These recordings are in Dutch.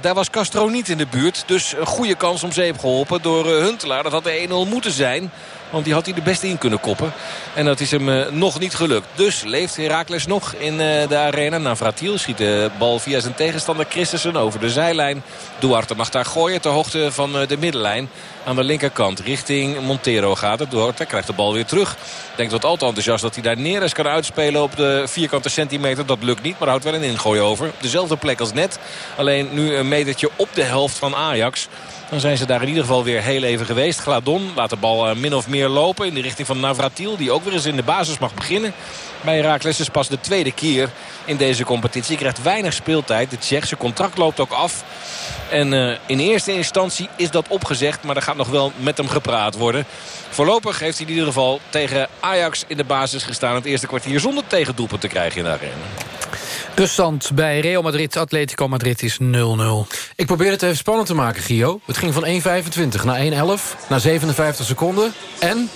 Daar was Castro niet in de buurt. Dus een goede kans om zeep geholpen door Huntelaar. Dat had de 1-0 moeten zijn. Want die had hij de beste in kunnen koppen. En dat is hem uh, nog niet gelukt. Dus leeft Herakles nog in uh, de arena. Navratiel schiet de bal via zijn tegenstander Christensen over de zijlijn. Duarte mag daar gooien ter hoogte van uh, de middenlijn. Aan de linkerkant richting Montero gaat het. Duarte krijgt de bal weer terug. Denkt wat al te enthousiast dat hij daar Neres kan uitspelen op de vierkante centimeter. Dat lukt niet, maar houdt wel een ingooi over. Dezelfde plek als net. Alleen nu een metertje op de helft van Ajax. Dan zijn ze daar in ieder geval weer heel even geweest. Gladon laat de bal uh, min of meer lopen in de richting van Navratil. Die ook weer eens in de basis mag beginnen. Bij Herakles is pas de tweede keer in deze competitie. Krijgt weinig speeltijd. De Tsjech, zijn contract loopt ook af. En uh, in eerste instantie is dat opgezegd. Maar er gaat nog wel met hem gepraat worden. Voorlopig heeft hij in ieder geval tegen Ajax in de basis gestaan. Het eerste kwartier zonder tegendoelpunt te krijgen in de arena. De stand bij Real Madrid, Atletico Madrid is 0-0. Ik probeer het even spannend te maken, Gio. Het ging van 1,25 naar 1,11, naar 57 seconden. En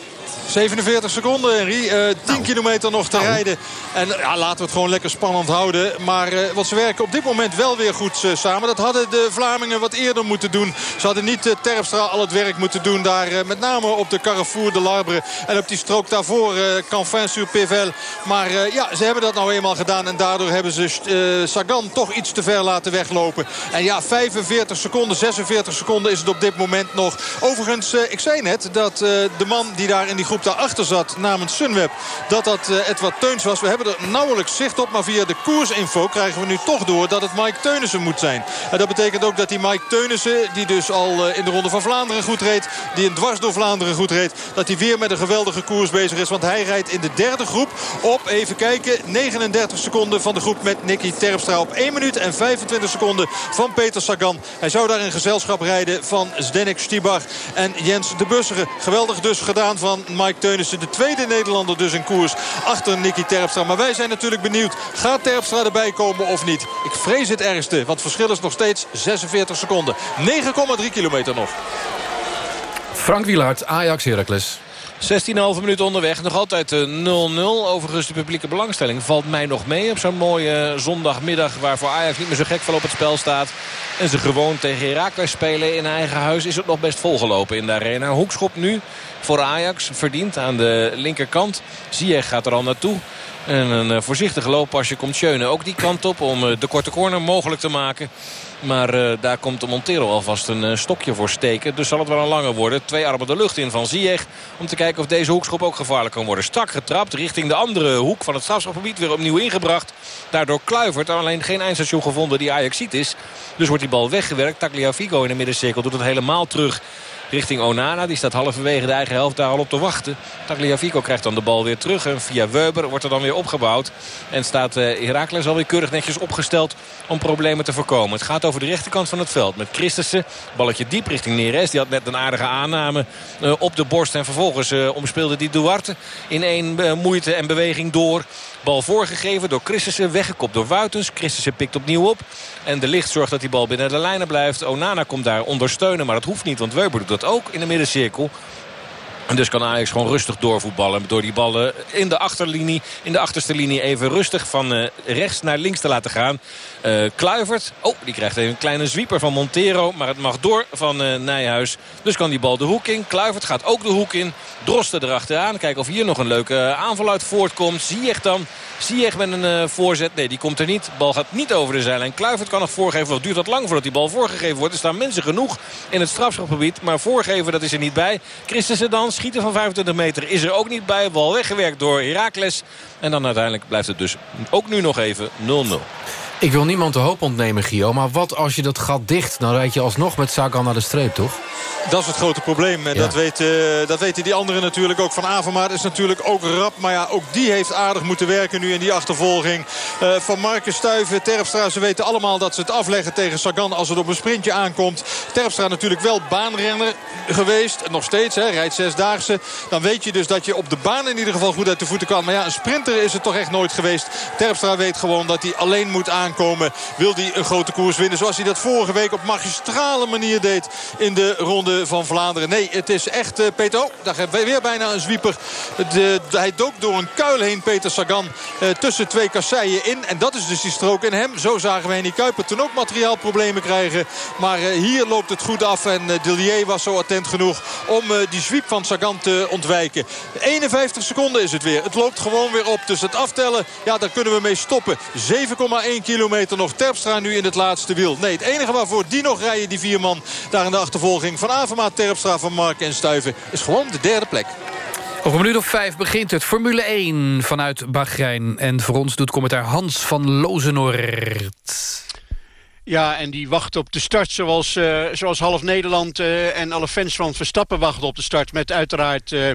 47 seconden, Henry. Uh, 10 nou. kilometer nog te nou. rijden. En ja, laten we het gewoon lekker spannend houden. Maar uh, wat ze werken op dit moment wel weer goed uh, samen. Dat hadden de Vlamingen wat eerder moeten doen. Ze hadden niet Terpstra al het werk moeten doen. Daar met name op de Carrefour de Larbre. En op die strook daarvoor Canfin sur Pével. Maar ja, ze hebben dat nou eenmaal gedaan. En daardoor hebben ze Sagan toch iets te ver laten weglopen. En ja, 45 seconden, 46 seconden is het op dit moment nog. Overigens, ik zei net dat de man die daar in die groep groep daarachter zat namens Sunweb. Dat dat uh, Edward Teuns was. We hebben er nauwelijks zicht op. Maar via de koersinfo krijgen we nu toch door dat het Mike Teunissen moet zijn. En dat betekent ook dat die Mike Teunissen, die dus al uh, in de Ronde van Vlaanderen goed reed. Die een dwars door Vlaanderen goed reed. Dat hij weer met een geweldige koers bezig is. Want hij rijdt in de derde groep op, even kijken, 39 seconden van de groep met Nicky Terpstra. Op 1 minuut en 25 seconden van Peter Sagan. Hij zou daar in gezelschap rijden van Zdenek Stibach en Jens de Busseren. Geweldig dus gedaan van Mike Mike Teunissen. De tweede Nederlander dus in koers achter Nicky Terpstra. Maar wij zijn natuurlijk benieuwd. Gaat Terpstra erbij komen of niet? Ik vrees het ergste. Want het verschil is nog steeds 46 seconden. 9,3 kilometer nog. Frank Wielaert, Ajax Heracles. 16,5 minuten onderweg. Nog altijd 0-0. Eh, Overigens de publieke belangstelling valt mij nog mee. Op zo'n mooie zondagmiddag waarvoor Ajax niet meer zo gek veel op het spel staat. En ze gewoon tegen Heracles spelen in eigen huis. Is het nog best volgelopen in de arena. Hoekschop nu voor Ajax. Verdient aan de linkerkant. Ziyech gaat er al naartoe. En een eh, voorzichtige looppasje komt Schöne ook die kant op om eh, de korte corner mogelijk te maken. Maar uh, daar komt de Montero alvast een stokje voor steken. Dus zal het wel een lange worden. Twee armen de lucht in van Ziyech. Om te kijken of deze hoekschop ook gevaarlijk kan worden. Strak getrapt richting de andere hoek van het strafschopgebied. Weer opnieuw ingebracht. Daardoor Kluivert. Alleen geen eindstation gevonden die Ajax ziet is. Dus wordt die bal weggewerkt. Tagliafico in de middencirkel doet het helemaal terug richting Onana. Die staat halverwege de eigen helft daar al op te wachten. Tagliafico krijgt dan de bal weer terug. En via Weber wordt er dan weer opgebouwd. En staat uh, Herakles alweer keurig netjes opgesteld om problemen te voorkomen. Het gaat over de rechterkant van het veld. Met Christensen. Balletje diep richting Neres. Die had net een aardige aanname uh, op de borst. En vervolgens uh, omspeelde die Duarte in één moeite en beweging door. Bal voorgegeven door Christensen. Weggekopt door Wuitens. Christensen pikt opnieuw op. En de licht zorgt dat die bal binnen de lijnen blijft. Onana komt daar ondersteunen. Maar dat hoeft niet. Want Weber doet dat ook in de middencirkel. En dus kan Ajax gewoon rustig doorvoetballen. Door die ballen in de achterlinie, in de achterste linie even rustig van uh, rechts naar links te laten gaan. Uh, Kluivert, oh, die krijgt even een kleine zwieper van Montero. Maar het mag door van uh, Nijhuis. Dus kan die bal de hoek in. Kluivert gaat ook de hoek in. Drosten erachteraan. Kijken of hier nog een leuke aanval uit voortkomt. Ziyech dan. Ziyech met een voorzet. Nee, die komt er niet. Bal gaat niet over de zijlijn. Kluivert kan nog voorgeven. Het duurt wat lang voordat die bal voorgegeven wordt. Er staan mensen genoeg in het strafschopgebied. Maar voorgeven, dat is er niet bij. Christensen dan. Schieten van 25 meter is er ook niet bij. Bal weggewerkt door Heracles. En dan uiteindelijk blijft het dus ook nu nog even 0-0. Ik wil niemand de hoop ontnemen, Gio. Maar wat als je dat gat dicht? Dan rijd je alsnog met Sagan naar de streep, toch? Dat is het grote probleem. En dat, weet, uh, dat weten die anderen natuurlijk ook. Van Avermaat is natuurlijk ook rap. Maar ja, ook die heeft aardig moeten werken nu in die achtervolging. Uh, van Marcus Stuiven, Terpstra. Ze weten allemaal dat ze het afleggen tegen Sagan als het op een sprintje aankomt. Terpstra natuurlijk wel baanrenner geweest. Nog steeds, hè, rijdt zesdaagse. Dan weet je dus dat je op de baan in ieder geval goed uit de voeten kan. Maar ja, een sprinter is het toch echt nooit geweest. Terpstra weet gewoon dat hij alleen moet aankomen Wil hij een grote koers winnen. Zoals hij dat vorige week op magistrale manier deed in de ronde van Vlaanderen. Nee, het is echt uh, Peter. Oh, daar hebben we weer bijna een zwieper. De, hij dook door een kuil heen, Peter Sagan. Uh, tussen twee kasseien in. En dat is dus die strook in hem. Zo zagen we Henny Kuiper toen ook materiaalproblemen krijgen. Maar uh, hier loopt het goed af. En Dillier was zo attent genoeg om die zwiep van Sagan te ontwijken. 51 seconden is het weer. Het loopt gewoon weer op. Dus het aftellen, ja, daar kunnen we mee stoppen. 7,1 kilometer nog. Terpstra nu in het laatste wiel. Nee, het enige waarvoor die nog rijden, die vier man... daar in de achtervolging van Avermaat, Terpstra, van Mark en Stuiven... is gewoon de derde plek. Over een minuut of vijf begint het Formule 1 vanuit Bahrein. En voor ons doet commentaar Hans van Lozenoord. Ja, en die wacht op de start zoals, uh, zoals half Nederland uh, en alle fans van Verstappen wachten op de start. Met uiteraard uh,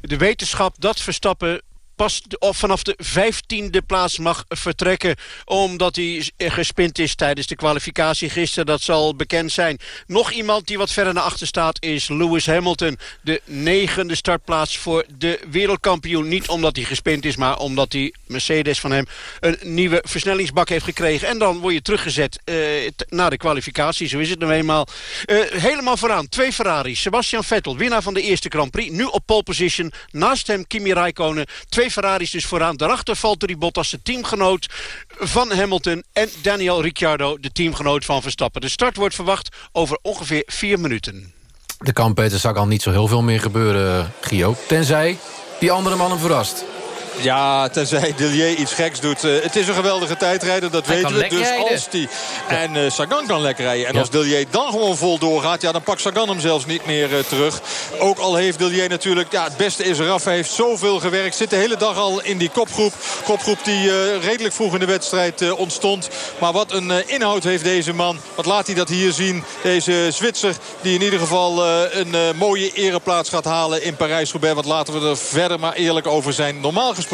de wetenschap dat Verstappen pas of vanaf de vijftiende plaats mag vertrekken. Omdat hij gespind is tijdens de kwalificatie gisteren. Dat zal bekend zijn. Nog iemand die wat verder naar achter staat is Lewis Hamilton. De negende startplaats voor de wereldkampioen. Niet omdat hij gespind is, maar omdat die Mercedes van hem een nieuwe versnellingsbak heeft gekregen. En dan word je teruggezet uh, naar de kwalificatie. Zo is het nou eenmaal. Uh, helemaal vooraan. Twee Ferraris. Sebastian Vettel, winnaar van de eerste Grand Prix. Nu op pole position. Naast hem Kimi Räikkönen. Twee Ferraris dus vooraan. Daarachter Valtteri Bottas, de teamgenoot van Hamilton. En Daniel Ricciardo, de teamgenoot van Verstappen. De start wordt verwacht over ongeveer vier minuten. Er kan Peter Sagan niet zo heel veel meer gebeuren, Gio. Tenzij die andere man hem verrast. Ja, tenzij Dillier iets geks doet. Uh, het is een geweldige tijdrijder, dat Hij weten we. Dus rijden. als die... En uh, Sagan kan lekker rijden. En ja. als Dillier dan gewoon vol doorgaat... ja, dan pakt Sagan hem zelfs niet meer uh, terug. Ook al heeft Dillier natuurlijk... ja, het beste is eraf. Hij heeft zoveel gewerkt. Zit de hele dag al in die kopgroep. Kopgroep die redelijk vroeg in de wedstrijd ontstond. Maar wat een inhoud heeft deze man. Wat laat hij dat hier zien. Deze Zwitser die in ieder geval een mooie ereplaats gaat halen in Parijs-Roubaix. Want laten we er verder maar eerlijk over zijn. Normaal gesproken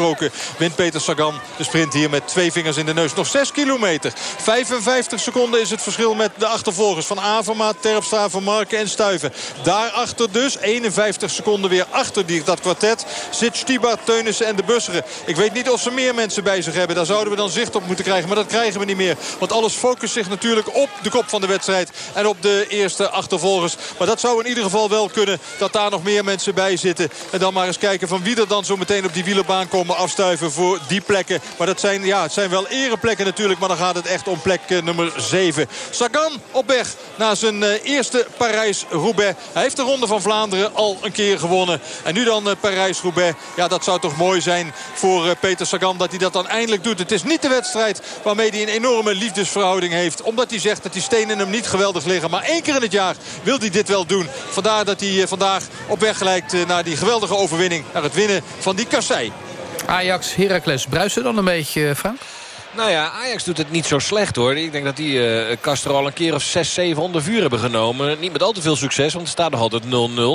wint Peter Sagan de sprint hier met twee vingers in de neus. Nog 6 kilometer. 55 seconden is het verschil met de achtervolgers van Avermaat, Terpstra, Van Marken en Stuiven. Daarachter dus 51 seconden weer achter die, dat kwartet zit Stibar, Teunissen en de Busseren. Ik weet niet of ze meer mensen bij zich hebben. Daar zouden we dan zicht op moeten krijgen. Maar dat krijgen we niet meer. Want alles focust zich natuurlijk op de kop van de wedstrijd. En op de eerste achtervolgers. Maar dat zou in ieder geval wel kunnen. Dat daar nog meer mensen bij zitten. En dan maar eens kijken van wie er dan zo meteen op die wielerbaan afstuiven voor die plekken. Maar dat zijn, ja, het zijn wel ereplekken natuurlijk. Maar dan gaat het echt om plek uh, nummer 7. Sagan op weg naar zijn uh, eerste Parijs-Roubaix. Hij heeft de Ronde van Vlaanderen al een keer gewonnen. En nu dan uh, Parijs-Roubaix. Ja, dat zou toch mooi zijn voor Peter Sagan dat hij dat dan eindelijk doet. Het is niet de wedstrijd waarmee hij een enorme liefdesverhouding heeft. Omdat hij zegt dat die stenen hem niet geweldig liggen. Maar één keer in het jaar wil hij dit wel doen. Vandaar dat hij vandaag op weg lijkt naar die geweldige overwinning. Naar het winnen van die kassei. Ajax, Heracles, bruisen dan een beetje, Frank? Nou ja, Ajax doet het niet zo slecht hoor. Ik denk dat die uh, Castro al een keer of 6, 7 onder vuur hebben genomen. Niet met al te veel succes, want het staat nog altijd 0-0.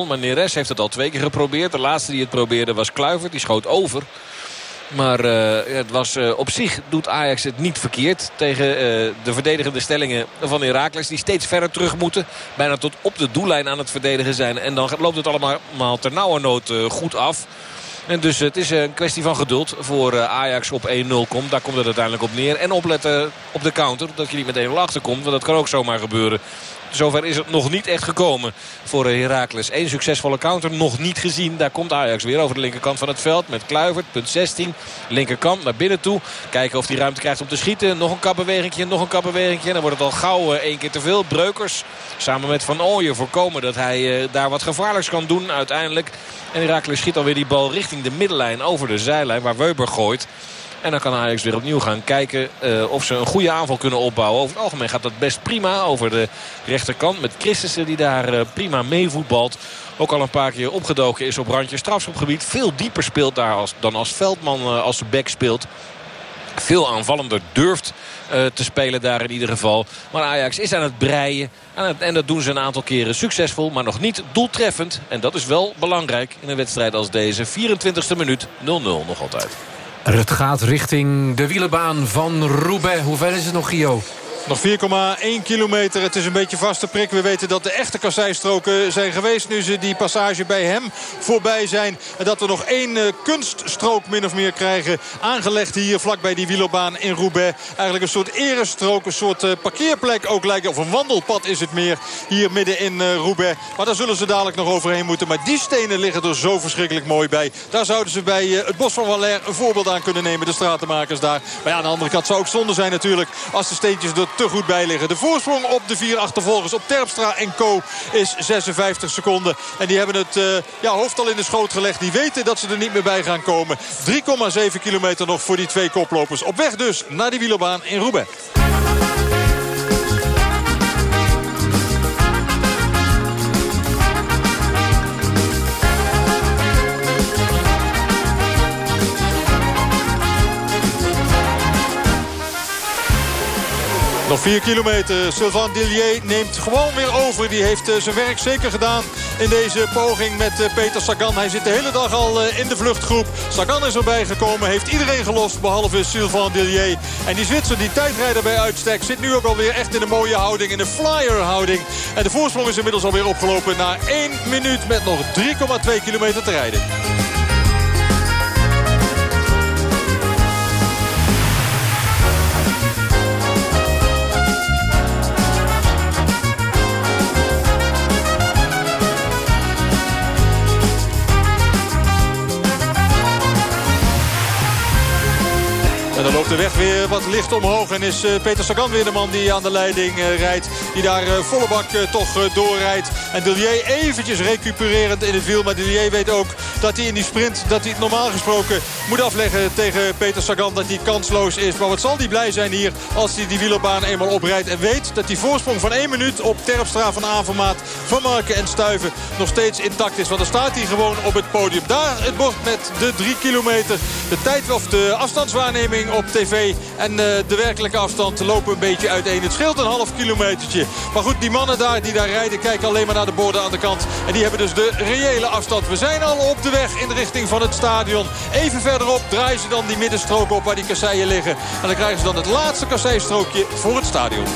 Maar Neres heeft het al twee keer geprobeerd. De laatste die het probeerde was Kluivert. Die schoot over. Maar uh, het was, op zich doet Ajax het niet verkeerd. Tegen de verdedigende stellingen van Heracles. Die steeds verder terug moeten. Bijna tot op de doellijn aan het verdedigen zijn. En dan loopt het allemaal ter nauwernood goed af. En dus het is een kwestie van geduld voor Ajax op 1-0 komt. Daar komt het uiteindelijk op neer. En opletten op de counter. Dat je niet met 1-0 achterkomt. Want dat kan ook zomaar gebeuren. Zover is het nog niet echt gekomen voor Heracles. Eén succesvolle counter nog niet gezien. Daar komt Ajax weer over de linkerkant van het veld. Met Kluivert, punt 16. Linkerkant naar binnen toe. Kijken of hij ruimte krijgt om te schieten. Nog een kapbewegingje, nog een kapbewegingje. Dan wordt het al gauw één keer te veel. Breukers samen met Van Ooyen voorkomen dat hij uh, daar wat gevaarlijks kan doen uiteindelijk. En Heracles schiet alweer die bal richting de middenlijn over de zijlijn waar Weber gooit. En dan kan Ajax weer opnieuw gaan kijken uh, of ze een goede aanval kunnen opbouwen. Over het algemeen gaat dat best prima over de rechterkant. Met Christensen die daar uh, prima mee voetbalt. Ook al een paar keer opgedoken is op randje strafschopgebied. Veel dieper speelt daar als, dan als Veldman uh, als de back speelt. Veel aanvallender durft te spelen daar in ieder geval. Maar Ajax is aan het breien. Aan het, en dat doen ze een aantal keren succesvol. Maar nog niet doeltreffend. En dat is wel belangrijk in een wedstrijd als deze. 24e minuut 0-0 nog altijd. Het gaat richting de wielerbaan van Roubaix. Hoe ver is het nog, Gio? Nog 4,1 kilometer. Het is een beetje vaste prik. We weten dat de echte kasseistroken zijn geweest. Nu ze die passage bij hem voorbij zijn. En dat we nog één eh, kunststrook min of meer krijgen. Aangelegd hier vlakbij die wielerbaan in Roubaix. Eigenlijk een soort erestrook. Een soort eh, parkeerplek ook lijken. Of een wandelpad is het meer. Hier midden in uh, Roubaix. Maar daar zullen ze dadelijk nog overheen moeten. Maar die stenen liggen er zo verschrikkelijk mooi bij. Daar zouden ze bij het Bos van Valère een voorbeeld aan kunnen nemen. De stratenmakers daar. Maar ja, aan de andere kant zou ook zonde zijn natuurlijk. Als de steentjes er te goed bij liggen. De voorsprong op de vier achtervolgers op Terpstra en Co is 56 seconden. En die hebben het uh, ja, hoofd al in de schoot gelegd. Die weten dat ze er niet meer bij gaan komen. 3,7 kilometer nog voor die twee koplopers. Op weg dus naar die wielerbaan in Roubaix. Nog 4 kilometer. Sylvain Dillier neemt gewoon weer over. Die heeft eh, zijn werk zeker gedaan in deze poging met eh, Peter Sagan. Hij zit de hele dag al eh, in de vluchtgroep. Sagan is erbij gekomen. Heeft iedereen gelost behalve Sylvain Dillier. En die Zwitser, die tijdrijder bij uitstek... zit nu ook alweer echt in een mooie houding. In een flyer houding. En de voorsprong is inmiddels alweer opgelopen... na 1 minuut met nog 3,2 kilometer te rijden. De weg weer wat licht omhoog. En is eh, Peter Sagan weer de man die aan de leiding eh, rijdt. Die daar eh, volle bak toch doorrijdt. En Dillier eventjes recupererend in het wiel. Maar Dillier weet ook dat hij in die sprint, dat hij het normaal gesproken moet afleggen tegen Peter Sagan. Dat hij kansloos is. Maar wat zal hij blij zijn hier als hij die wielerbaan eenmaal oprijdt. En weet dat die voorsprong van 1 minuut op Terpstra van Avermaat, Van Marken en Stuiven nog steeds intact is. Want dan staat hij gewoon op het podium. Daar het bord met de 3 kilometer. De tijd of de afstandswaarneming op tv. En uh, de werkelijke afstand lopen een beetje uiteen. Het scheelt een half kilometertje. Maar goed, die mannen daar die daar rijden kijken alleen maar naar de borden aan de kant. En die hebben dus de reële afstand. We zijn al op de weg in de richting van het stadion. Even verderop draaien ze dan die middenstrook op waar die kasseien liggen. En dan krijgen ze dan het laatste kasseistrookje voor het stadion.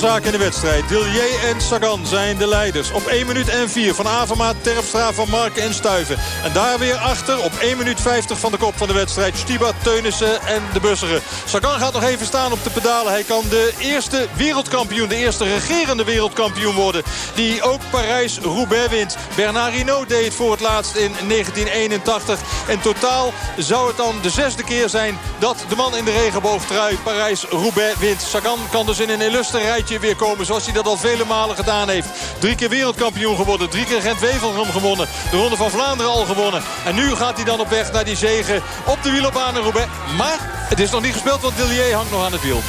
Zaken in de wedstrijd. Dillier en Sagan zijn de leiders. Op 1 minuut en 4 van Avermaat, Terpstra, Van Marken en Stuiven. En daar weer achter op 1 minuut 50 van de kop van de wedstrijd. Stiba, Teunissen en de Busseren. Sagan gaat nog even staan op de pedalen. Hij kan de eerste wereldkampioen, de eerste regerende wereldkampioen worden. Die ook Parijs-Roubaix wint. Bernard Hinault deed voor het laatst in 1981. En totaal zou het dan de zesde keer zijn dat de man in de regenboogtrui Parijs-Roubaix wint. Sagan kan dus in een illustre weer komen. Zoals hij dat al vele malen gedaan heeft. Drie keer wereldkampioen geworden. Drie keer Gent-Wevelgem gewonnen. De Ronde van Vlaanderen al gewonnen. En nu gaat hij dan op weg naar die zegen op de wielerbaan in Roubaix. Maar het is nog niet gespeeld, want Dillier hangt nog aan het wiel.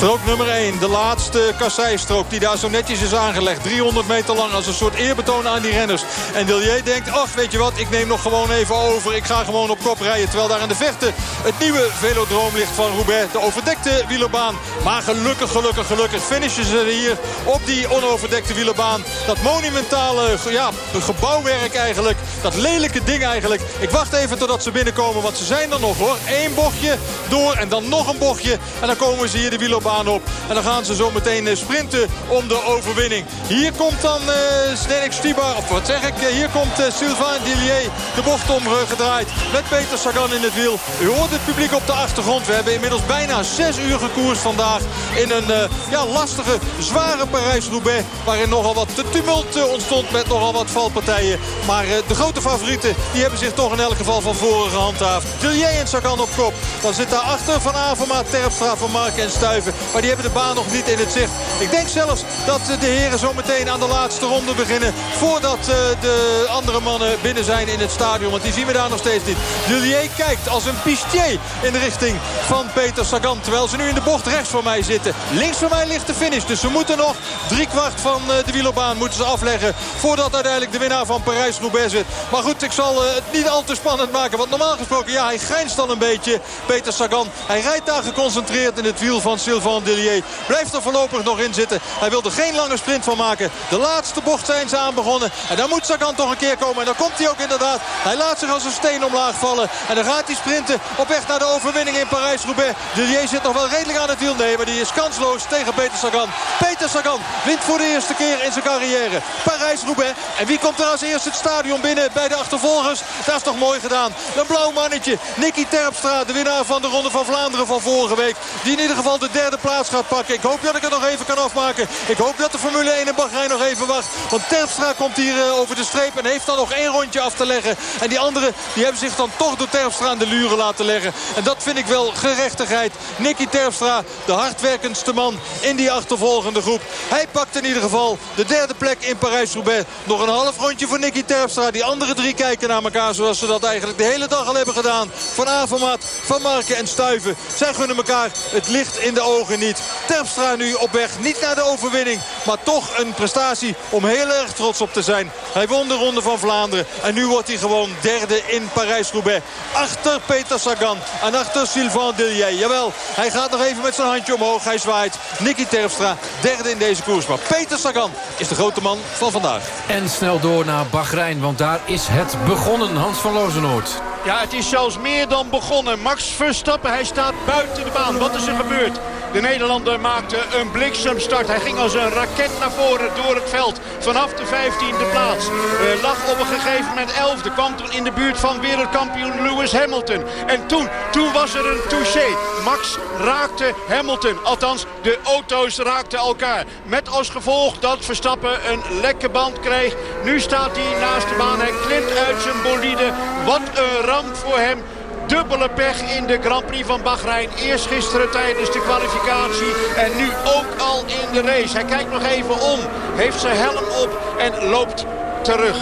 Strook nummer 1, de laatste kasseistrook die daar zo netjes is aangelegd. 300 meter lang als een soort eerbetoon aan die renners. En Dillier denkt, ach weet je wat, ik neem nog gewoon even over. Ik ga gewoon op kop rijden. Terwijl daar in de vechten het nieuwe velodroom ligt van Roubaix. De overdekte wielerbaan. Maar gelukkig, gelukkig, gelukkig finishen ze hier op die onoverdekte wielerbaan. Dat monumentale ja, gebouwwerk eigenlijk. Dat lelijke ding eigenlijk. Ik wacht even totdat ze binnenkomen, want ze zijn er nog hoor. Eén bochtje door en dan nog een bochtje. En dan komen ze hier de wielerbaan En dan gaan ze zo meteen eh, sprinten om de overwinning. Hier komt dan uh, Zdenek Stibar, of wat zeg ik, eh, hier komt Sylvain Dillier de bocht omgedraaid. Met Peter Sagan in het wiel. U hoort het publiek op de achtergrond. We hebben inmiddels bijna zes uur gekoerst vandaag. In een ja, lastige, zware Parijs-Roubaix. Waarin nogal wat tumult ontstond met nogal wat valpartijen. Maar de grote favorieten die hebben zich toch in elk geval van voren gehandhaafd. Dillier en Sagan op kop. Dan zit daar achter Van Avermaat, Terpstra, Van Mark en Stuiven. Maar die hebben de baan nog niet in het zicht. Ik denk zelfs dat de heren zo meteen aan de laatste ronde beginnen. Voordat de andere mannen binnen zijn in het stadion. Want die zien we daar nog steeds niet. Dullier kijkt als een pistier in de richting van Peter Sagan. Terwijl ze nu in de bocht rechts voor mij zitten. Links van mij ligt de finish. Dus ze moeten nog driekwart van de wielerbaan moeten ze afleggen. Voordat uiteindelijk de winnaar van Parijs-Roubaix zit. Maar goed, ik zal het niet al te spannend maken. Want normaal gesproken, ja, hij grijnst dan een beetje. Peter Sagan. Hij rijdt daar geconcentreerd in het wiel van Dillier. Blijft er voorlopig nog in zitten. Hij wil er geen lange sprint van maken. De laatste bocht zijn ze aan begonnen. En dan moet Sagan toch een keer komen. En dan komt hij ook inderdaad. Hij laat zich als een steen omlaag vallen. En dan gaat hij sprinten op weg naar de overwinning in Parijs-Roubaix. Dillier zit nog wel redelijk aan het wiel. Nee, maar die is kansloos tegen Peter Sagan. Peter Sagan wint voor de eerste keer in zijn carrière. Parijs-Roubaix. En wie komt er als eerste het stadion binnen bij de achtervolgers? Dat is toch mooi gedaan. Een blauw mannetje. Nicky Terpstra, de winnaar van de Ronde van Vlaanderen van vorige week. Die in ieder geval de derde plaats gaat pakken. Ik hoop dat ik het nog even kan afmaken. Ik hoop dat de Formule 1 in Bahrein nog even wacht. Want Terpstra komt hier eh, over de streep en heeft dan nog één rondje af te leggen. En die anderen die hebben zich dan toch door Terpstra aan de luren laten leggen. En dat vind ik wel gerechtigheid. Nicky Terpstra, de hardwerkendste man in die achtervolgende groep. Hij pakt in ieder geval de derde plek in Parijs-Roubaix. Nog een half rondje voor Nicky Terpstra. Die andere drie kijken naar elkaar zoals ze dat eigenlijk de hele dag al hebben gedaan. Van Avermaat, Van Marken en Stuiven. Zij gunnen elkaar het licht in de ogen niet. Terpstra nu op weg. Niet naar de overwinning. Maar toch een prestatie om heel erg trots op te zijn. Hij won de Ronde van Vlaanderen. En nu wordt hij gewoon derde in Parijs-Roubaix. Achter Peter Sagan. En achter Sylvain Dillier. Jawel, hij gaat nog even met zijn handje omhoog. Hij zwaait. Nicky Terpstra, derde in deze koers. Maar Peter Sagan is de grote man van vandaag. En snel door naar Bahrein, want daar is het begonnen. Hans van Lozenoord. Ja, het is zelfs meer dan begonnen. Max Verstappen, hij staat buiten de baan. Wat is er gebeurd? De Nederlander maakte een bliksemstart. Hij ging als een raket naar voren door het veld. Vanaf de 15e plaats. Uh, lag op een gegeven moment 11e. Kwam toen in de buurt van wereldkampioen Lewis Hamilton. En toen, toen was er een touché. Max raakte Hamilton. Althans, de auto's raakten elkaar. Met als gevolg dat Verstappen een lekke band kreeg. Nu staat hij naast de baan. Hij klimt uit zijn bolide. Wat een ramp voor hem dubbele pech in de Grand Prix van Bahrein. Eerst gisteren tijdens de kwalificatie en nu ook al in de race. Hij kijkt nog even om, heeft zijn helm op en loopt terug.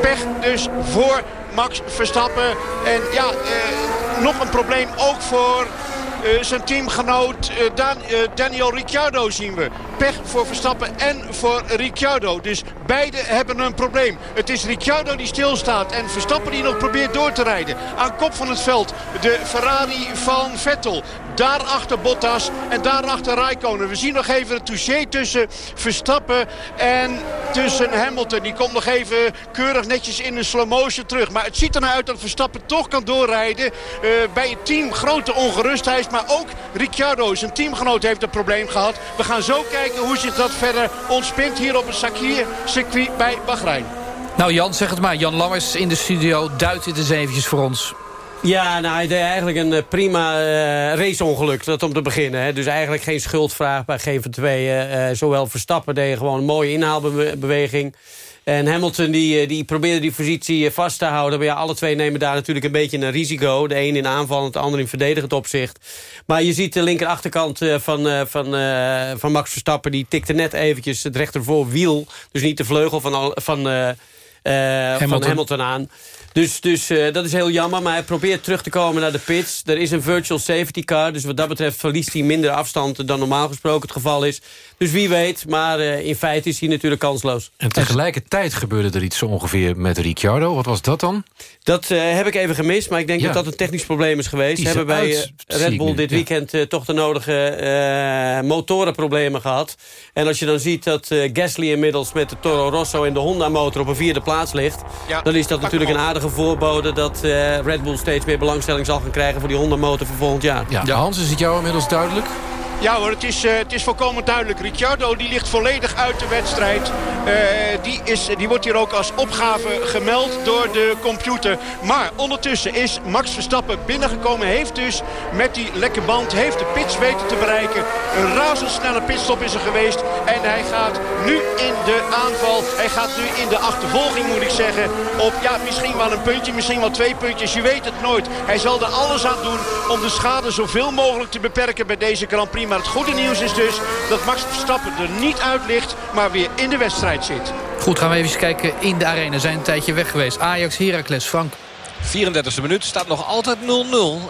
Pech dus voor Max Verstappen. En ja, eh, nog een probleem ook voor uh, zijn teamgenoot Dan, uh, Daniel Ricciardo zien we. Pech voor Verstappen en voor Ricciardo. Dus beide hebben een probleem. Het is Ricciardo die stilstaat en Verstappen die nog probeert door te rijden. Aan kop van het veld de Ferrari van Vettel. Daarachter Bottas en daarachter Raikkonen. We zien nog even het touché tussen Verstappen en tussen Hamilton. Die komt nog even keurig netjes in een slow motion terug. Maar het ziet er nou uit dat Verstappen toch kan doorrijden. Uh, bij het team grote ongerustheid. Maar ook Ricciardo, zijn teamgenoot, heeft een probleem gehad. We gaan zo kijken hoe zich dat verder ontspint hier op het circuit bij Bahrein. Nou Jan, zeg het maar. Jan Lammers in de studio. Duidt het eens eventjes voor ons. Ja, nou, hij deed eigenlijk een uh, prima uh, raceongeluk, dat om te beginnen. Hè. Dus eigenlijk geen schuldvraag bij geen van tweeën. Uh, zowel Verstappen deed gewoon een mooie inhaalbeweging. En Hamilton die, die probeerde die positie vast te houden. Maar ja, alle twee nemen daar natuurlijk een beetje een risico. De een in aanvallend, de ander in verdedigend opzicht. Maar je ziet de linkerachterkant van, van, van Max Verstappen... die tikte net eventjes het rechtervoor wiel. Dus niet de vleugel van, van, Hamilton. van Hamilton aan. Dus, dus uh, dat is heel jammer. Maar hij probeert terug te komen naar de pits. Er is een virtual safety car. Dus wat dat betreft verliest hij minder afstand dan normaal gesproken het geval is. Dus wie weet. Maar uh, in feite is hij natuurlijk kansloos. En tegelijkertijd gebeurde er iets zo ongeveer met Ricciardo. Wat was dat dan? Dat uh, heb ik even gemist. Maar ik denk ja. dat dat een technisch probleem is geweest. Ze hebben bij Red Bull dit weekend toch de nodige motorenproblemen gehad. En als je dan ziet dat Gasly inmiddels met de Toro Rosso en de Honda motor op een vierde plaats ligt. Ja, dan is dat natuurlijk een aardige voorbode dat uh, Red Bull steeds meer belangstelling zal gaan krijgen voor die Honda motor voor volgend jaar. Ja. Hans, is het jou inmiddels duidelijk? Ja hoor, het is, uh, het is volkomen duidelijk. Ricciardo die ligt volledig uit de wedstrijd. Uh, die, is, die wordt hier ook als opgave gemeld door de computer. Maar ondertussen is Max Verstappen binnengekomen. Heeft dus met die lekke band heeft de pits weten te bereiken. Een razendsnelle pitstop is er geweest. En hij gaat nu in de aanval. Hij gaat nu in de achtervolging moet ik zeggen. Op ja, misschien wel een puntje, misschien wel twee puntjes. Je weet het nooit. Hij zal er alles aan doen om de schade zoveel mogelijk te beperken bij deze Grand Prix Maar het goede nieuws is dus dat Max Verstappen er niet uit ligt... maar weer in de wedstrijd zit. Goed, gaan we even kijken in de arena. Zijn een tijdje weg geweest. Ajax, Heracles, Frank. 34e minuut staat nog altijd 0-0.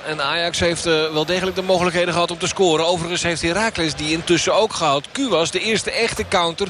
En Ajax heeft uh, wel degelijk de mogelijkheden gehad om te scoren. Overigens heeft Heracles die intussen ook gehaald. Q was de eerste echte counter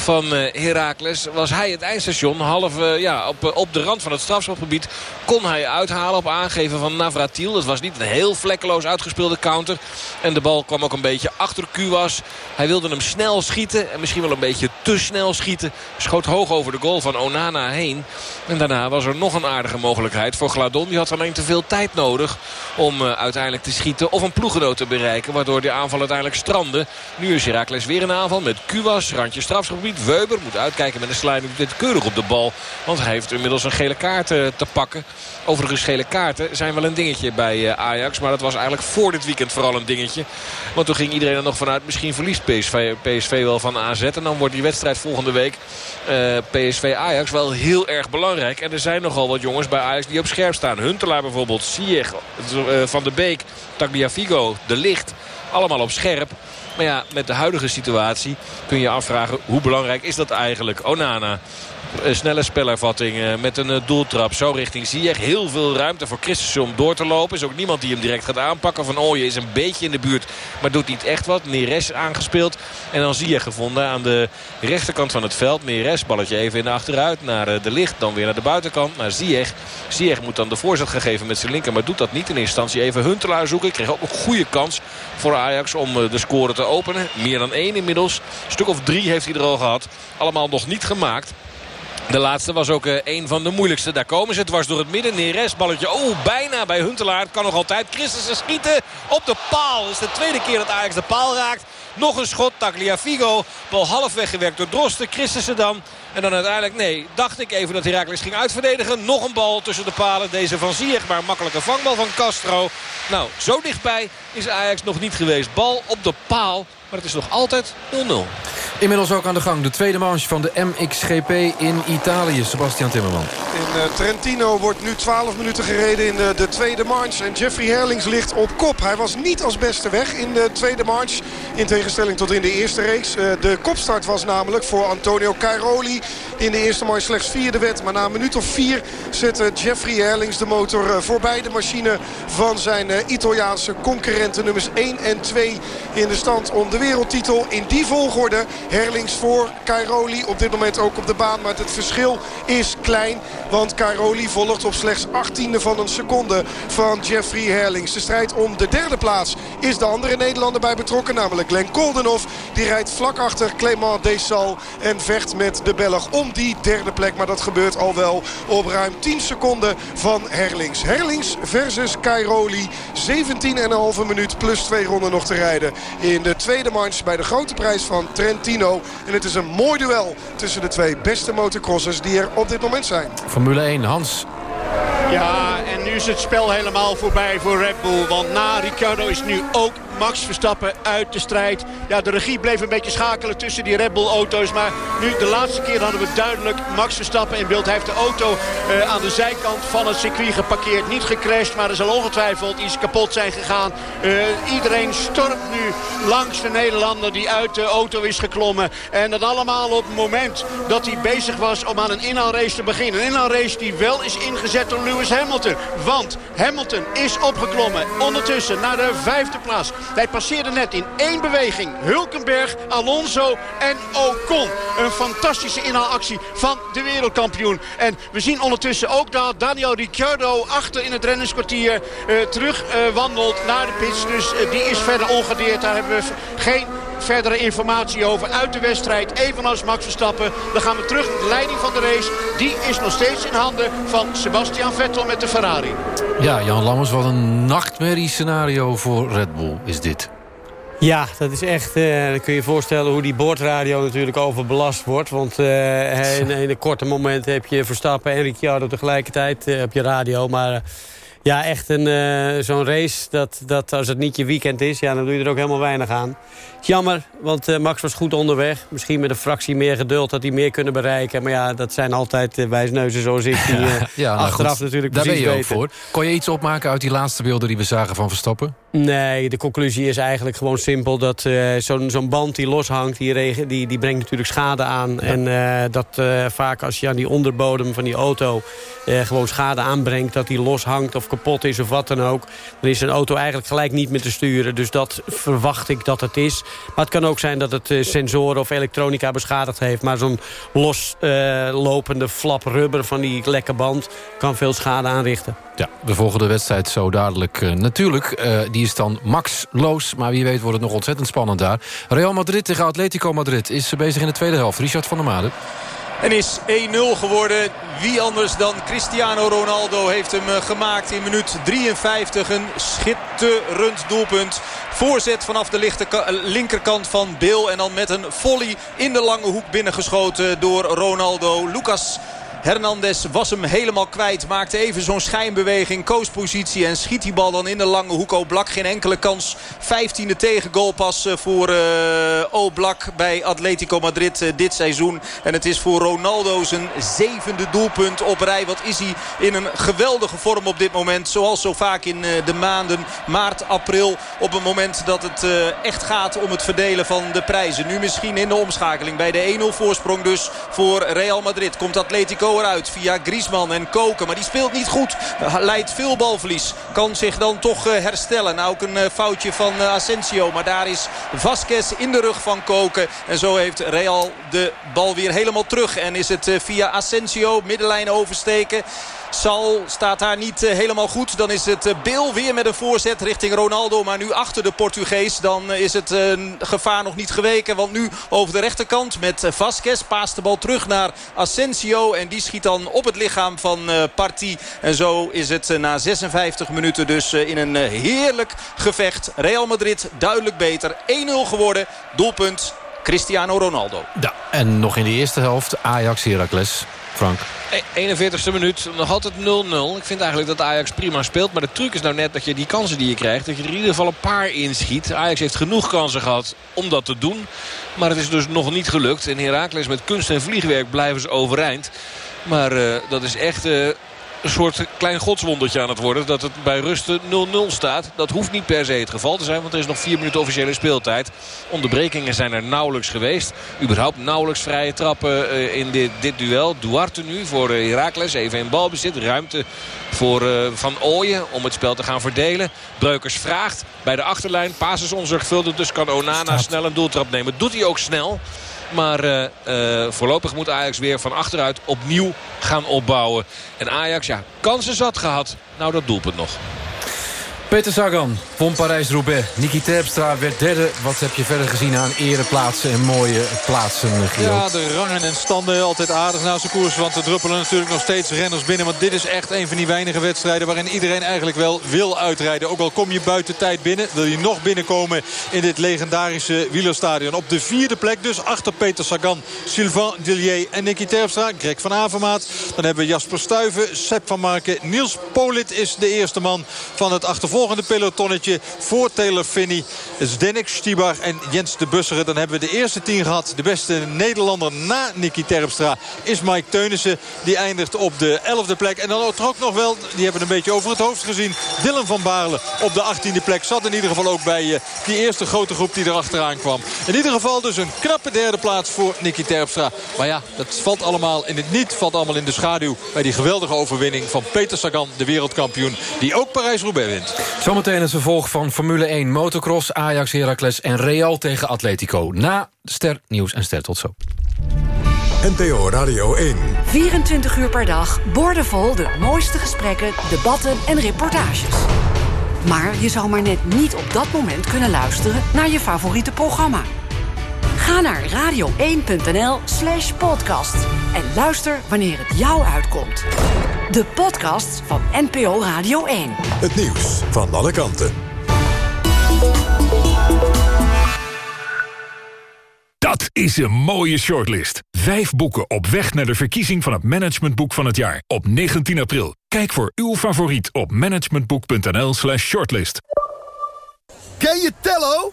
van uh, Heracles. Was hij het eindstation. Half uh, ja, op, op de rand van het strafschopgebied kon hij uithalen op aangeven van Navratil. Dat was niet een heel vlekkeloos uitgespeelde counter. En de bal kwam ook een beetje achter Kuwas. Hij wilde hem snel schieten. En misschien wel een beetje te snel schieten. Schoot hoog over de goal van Onana heen. En daarna was er nog een aardige mogelijkheid voor Gladon. Die had alleen te veel tijd nodig om uiteindelijk te schieten. Of een ploegenoot te bereiken. Waardoor de aanval uiteindelijk strandde. Nu is Heracles weer een aanval met Kuwas. Randje strafschopgebied. Weber moet uitkijken met een sliding. Dit keurig op de bal. Want hij heeft inmiddels een gele kaart te pakken. Overigens gele kaarten zijn wel een dingetje bij Ajax. Maar dat was eigenlijk voor dit weekend vooral een dingetje. Want toen ging iedereen er nog vanuit. Misschien verliest PSV, PSV wel van AZ. En dan wordt die wedstrijd volgende week uh, PSV-Ajax wel heel erg belangrijk. En er zijn nogal wat jongens bij Ajax die op scherp staan. Huntelaar bijvoorbeeld, Sieg, uh, Van de Beek, Tagliafico, De Licht. Allemaal op scherp. Maar ja, met de huidige situatie kun je afvragen hoe belangrijk is dat eigenlijk. Onana. Een snelle spelervatting met een doeltrap. Zo richting Ziyech. Heel veel ruimte voor Christensen om door te lopen. Is ook niemand die hem direct gaat aanpakken. Van Ooyen is een beetje in de buurt. Maar doet niet echt wat. Neres aangespeeld. En dan Ziyech gevonden aan de rechterkant van het veld. Neres balletje even in de achteruit. Naar de licht. Dan weer naar de buitenkant. Naar Ziyech. Ziyech moet dan de voorzet gegeven met zijn linker. Maar doet dat niet. In instantie even Huntelaar zoeken. Kreeg ook een goede kans voor Ajax om de score te openen. Meer dan één inmiddels. Een stuk of drie heeft hij er al gehad. Allemaal nog niet gemaakt. De laatste was ook uh, een van de moeilijkste. Daar komen ze dwars door het midden. Neres, balletje. Oh, bijna bij Huntelaar. Het kan nog altijd. Christensen schieten op de paal. Het is de tweede keer dat Ajax de paal raakt. Nog een schot. Tagliafico. Bal half weggewerkt door Drosten. Christensen dan. En dan uiteindelijk, nee, dacht ik even dat Heracles ging uitverdedigen. Nog een bal tussen de palen. Deze van Ziyech, maar een makkelijke vangbal van Castro. Nou, zo dichtbij is Ajax nog niet geweest. Bal op de paal. Maar het is nog altijd 0-0. Inmiddels ook aan de gang de tweede manche van de MXGP in Italië. Sebastian Timmerman. In uh, Trentino wordt nu 12 minuten gereden in de, de tweede march. En Jeffrey Herlings ligt op kop. Hij was niet als beste weg in de tweede march. In tegenstelling tot in de eerste race. Uh, de kopstart was namelijk voor Antonio Cairoli. In de eerste march slechts vierde werd. Maar na een minuut of vier zette Jeffrey Herlings de motor uh, voorbij de machine van zijn Italiaanse concurrenten. Nummers 1 en 2 in de stand om de wereldtitel. In die volgorde Herlings voor Cairoli. Op dit moment ook op de baan. Maar het verschil is klein. Want Cairoli volgt op slechts 18e van een seconde van Jeffrey Herlings. De strijd om de derde plaats is de andere Nederlander bij betrokken. Namelijk Glenn Koldenhoff. Die rijdt vlak achter Clément Desal. En vecht met de Belg om die derde plek. Maar dat gebeurt al wel op ruim 10 seconden van Herlings. Herlings versus Cairoli. 17,5 minuut plus twee ronden nog te rijden. In de tweede manche bij de grote prijs van Trentino. En het is een mooi duel tussen de twee beste motocrossers die er op dit moment zijn. Formule 1, Hans. Ja, en nu is het spel helemaal voorbij voor Red Bull. Want na Ricciardo is nu ook Max Verstappen uit de strijd. Ja, de regie bleef een beetje schakelen tussen die Red Bull auto's. Maar nu de laatste keer hadden we duidelijk Max Verstappen in beeld. Hij heeft de auto uh, aan de zijkant van het circuit geparkeerd. Niet gecrashed, maar er zal ongetwijfeld iets kapot zijn gegaan. Uh, iedereen stormt nu langs de Nederlander die uit de auto is geklommen. En dat allemaal op het moment dat hij bezig was om aan een inhaalrace te beginnen. Een inhaalrace die wel is ingezet door Lewis Hamilton. Want Hamilton is opgeklommen ondertussen naar de vijfde plaats. Hij passeerde net in één beweging Hulkenberg, Alonso en Ocon. Een fantastische inhaalactie van de wereldkampioen. En we zien ondertussen ook dat Daniel Ricciardo achter in het rennerskwartier uh, terug uh, wandelt naar de pits. Dus uh, die is verder ongedeerd. Daar hebben we geen verdere informatie over uit de wedstrijd. Evenals Max Verstappen. Dan gaan we terug naar de leiding van de race. Die is nog steeds in handen van Sebastian Vettel met de Ferrari. Ja, Jan Lammers, wat een nachtmerrie scenario voor Red Bull is dit. Ja, dat is echt... Uh, dan kun je je voorstellen hoe die boordradio natuurlijk overbelast wordt. Want uh, in, in een korte moment heb je Verstappen en Ricciardo tegelijkertijd uh, op je radio. Maar Ja, echt een uh, zo'n race. Dat, dat als het niet je weekend is, ja, dan doe je er ook helemaal weinig aan. Jammer, want uh, Max was goed onderweg. Misschien met een fractie meer geduld had hij meer kunnen bereiken. Maar ja, dat zijn altijd uh, wijsneuzen zoals ik. Die ja, nou achteraf goed. natuurlijk Daar ben je ook voor. Kon je iets opmaken uit die laatste beelden die we zagen van Verstappen? Nee, de conclusie is eigenlijk gewoon simpel. Dat zo'n zo'n band die loshangt, die, die, die brengt natuurlijk schade aan. Ja. En dat vaak als je aan die onderbodem van die auto gewoon schade aanbrengt... dat die loshhangt of kapot is of wat dan ook... dan is een auto eigenlijk gelijk niet meer te sturen. Dus dat verwacht ik dat het is. Maar het kan ook zijn dat het uh, sensoren of elektronica beschadigd heeft. Maar zo'n loslopende uh, flap rubber van die lekke band... kan veel schade aanrichten. Ja, we volgen de wedstrijd zo dadelijk. Uh, natuurlijk, die is dan Max Loos. Maar wie weet wordt het nog ontzettend spannend daar. Real Madrid tegen Atletico Madrid is bezig in de tweede helft. Richard van der Made. En is 1-0 geworden. Wie anders dan Cristiano Ronaldo heeft hem eh, gemaakt in minuut 53. Een schitterend doelpunt. Voorzet vanaf de eh, linkerkant van Bill. En dan met een volley in de lange hoek binnengeschoten door Ronaldo. Lucas Hernandez was hem helemaal kwijt. Maakte even zo'n schijnbeweging. Koospositie en schiet die bal dan in de lange hoek. Oblak geen enkele kans. 15e tegengoal pas eh, voor uh, Oblak bij Atletico Madrid uh, dit seizoen. En het is voor Ronaldo zijn zevende doelpunt op rij. Wat is hij in een geweldige vorm op dit moment. Zoals zo vaak in de maanden maart, april. Op een moment dat het echt gaat om het verdelen van de prijzen. Nu misschien in de omschakeling bij de 1-0 voorsprong dus voor Real Madrid. Komt Atletico eruit via Griezmann en Koken. Maar die speelt niet goed. Leidt veel balverlies. Kan zich dan toch eh, herstellen. Nou ook een eh, foutje van eh, Asensio. Maar daar is Vasquez in de rug van Koken. En zo heeft Real de bal weer helemaal terug. En is het via Asensio middenlijn oversteken. Sal staat daar niet eh, helemaal goed. Dan is het eh, Bill weer met een voorzet richting Ronaldo. Maar nu achter de Portugees. Dan is het gevaar nog niet geweken. Want nu over de rechterkant met Vasquez. Paast de bal terug naar Asensio. En die schiet dan op het lichaam van Parti. En zo is het na 56 minuten dus in een heerlijk gevecht. Real Madrid duidelijk beter. 1-0 geworden. Doelpunt Cristiano Ronaldo. Ja, en nog in de eerste helft Ajax Heracles. Frank. 41ste e, minuut, nog altijd 0-0. Ik vind eigenlijk dat Ajax prima speelt. Maar de truc is nou net dat je die kansen die je krijgt... dat je er in ieder geval een paar inschiet. Ajax heeft genoeg kansen gehad om dat te doen. Maar het is dus nog niet gelukt. En Heracles met kunst en vliegwerk blijven ze overeind. Maar uh, dat is echt uh, een soort klein godswondertje aan het worden. Dat het bij rusten 0-0 staat. Dat hoeft niet per se het geval te zijn. Want er is nog vier minuten officiële speeltijd. Onderbrekingen zijn er nauwelijks geweest. Überhaupt nauwelijks vrije trappen eh, in dit, dit duel. Duarte nu voor eh, Heracles. Even in balbezit. Ruimte voor uh, Van Ooyen om het spel te gaan verdelen. Breukers vraagt bij de achterlijn. Pases onzorgvuldig. Dus kan Onana snel een doeltrap nemen. Doet hij ook snel. Maar uh, uh, voorlopig moet Ajax weer van achteruit opnieuw gaan opbouwen. En Ajax, ja, kansen zat gehad. Nou, dat doelpunt nog. Peter Sagan won Parijs-Roubaix. Niki Terpstra werd derde. Wat heb je verder gezien aan ereplaatsen en mooie plaatsen? Ja, de rangen en standen altijd aardig na zijn koers. Want er druppelen natuurlijk nog steeds renners binnen. Want dit is echt een van die weinige wedstrijden... waarin iedereen eigenlijk wel wil uitrijden. Ook al kom je buiten tijd binnen, wil je nog binnenkomen... in dit legendarische wielerstadion. Op de vierde plek dus, achter Peter Sagan, Sylvain Dillier en Niki Terpstra. Greg van Avermaat. Dan hebben we Jasper Stuyven, Sepp van Marken. Niels Polit is de eerste man van het achtervolgende volgende pelotonnetje voor Taylor Finney. Zdenek Stibar en Jens de Busseren. Dan hebben we de eerste tien gehad. De beste Nederlander na Nicky Terpstra is Mike Teunissen. Die eindigt op de 11e plek. En dan ook nog wel, die hebben een beetje over het hoofd gezien. Dylan van Baarle op de 18e plek. Zat in ieder geval ook bij uh, die eerste grote groep die erachteraan kwam. In ieder geval dus een knappe derde plaats voor Nicky Terpstra. Maar ja, dat valt allemaal in het niet. Valt allemaal in de schaduw bij die geweldige overwinning van Peter Sagan, de wereldkampioen. Die ook Parijs-Roubaix wint. Zometeen het vervolg van Formule 1 Motocross, Ajax, Heracles en Real tegen Atletico. Na Ster, Nieuws en Ster. Tot zo. NTO Radio 1. 24 uur per dag, boordevol de mooiste gesprekken, debatten en reportages. Maar je zou maar net niet op dat moment kunnen luisteren naar je favoriete programma. Ga naar radio1.nl slash podcast en luister wanneer het jou uitkomt. De podcast van NPO Radio 1. Het nieuws van alle kanten. Dat is een mooie shortlist. Vijf boeken op weg naar de verkiezing van het managementboek van het jaar. Op 19 april. Kijk voor uw favoriet op managementboek.nl slash shortlist. Ken je Tello?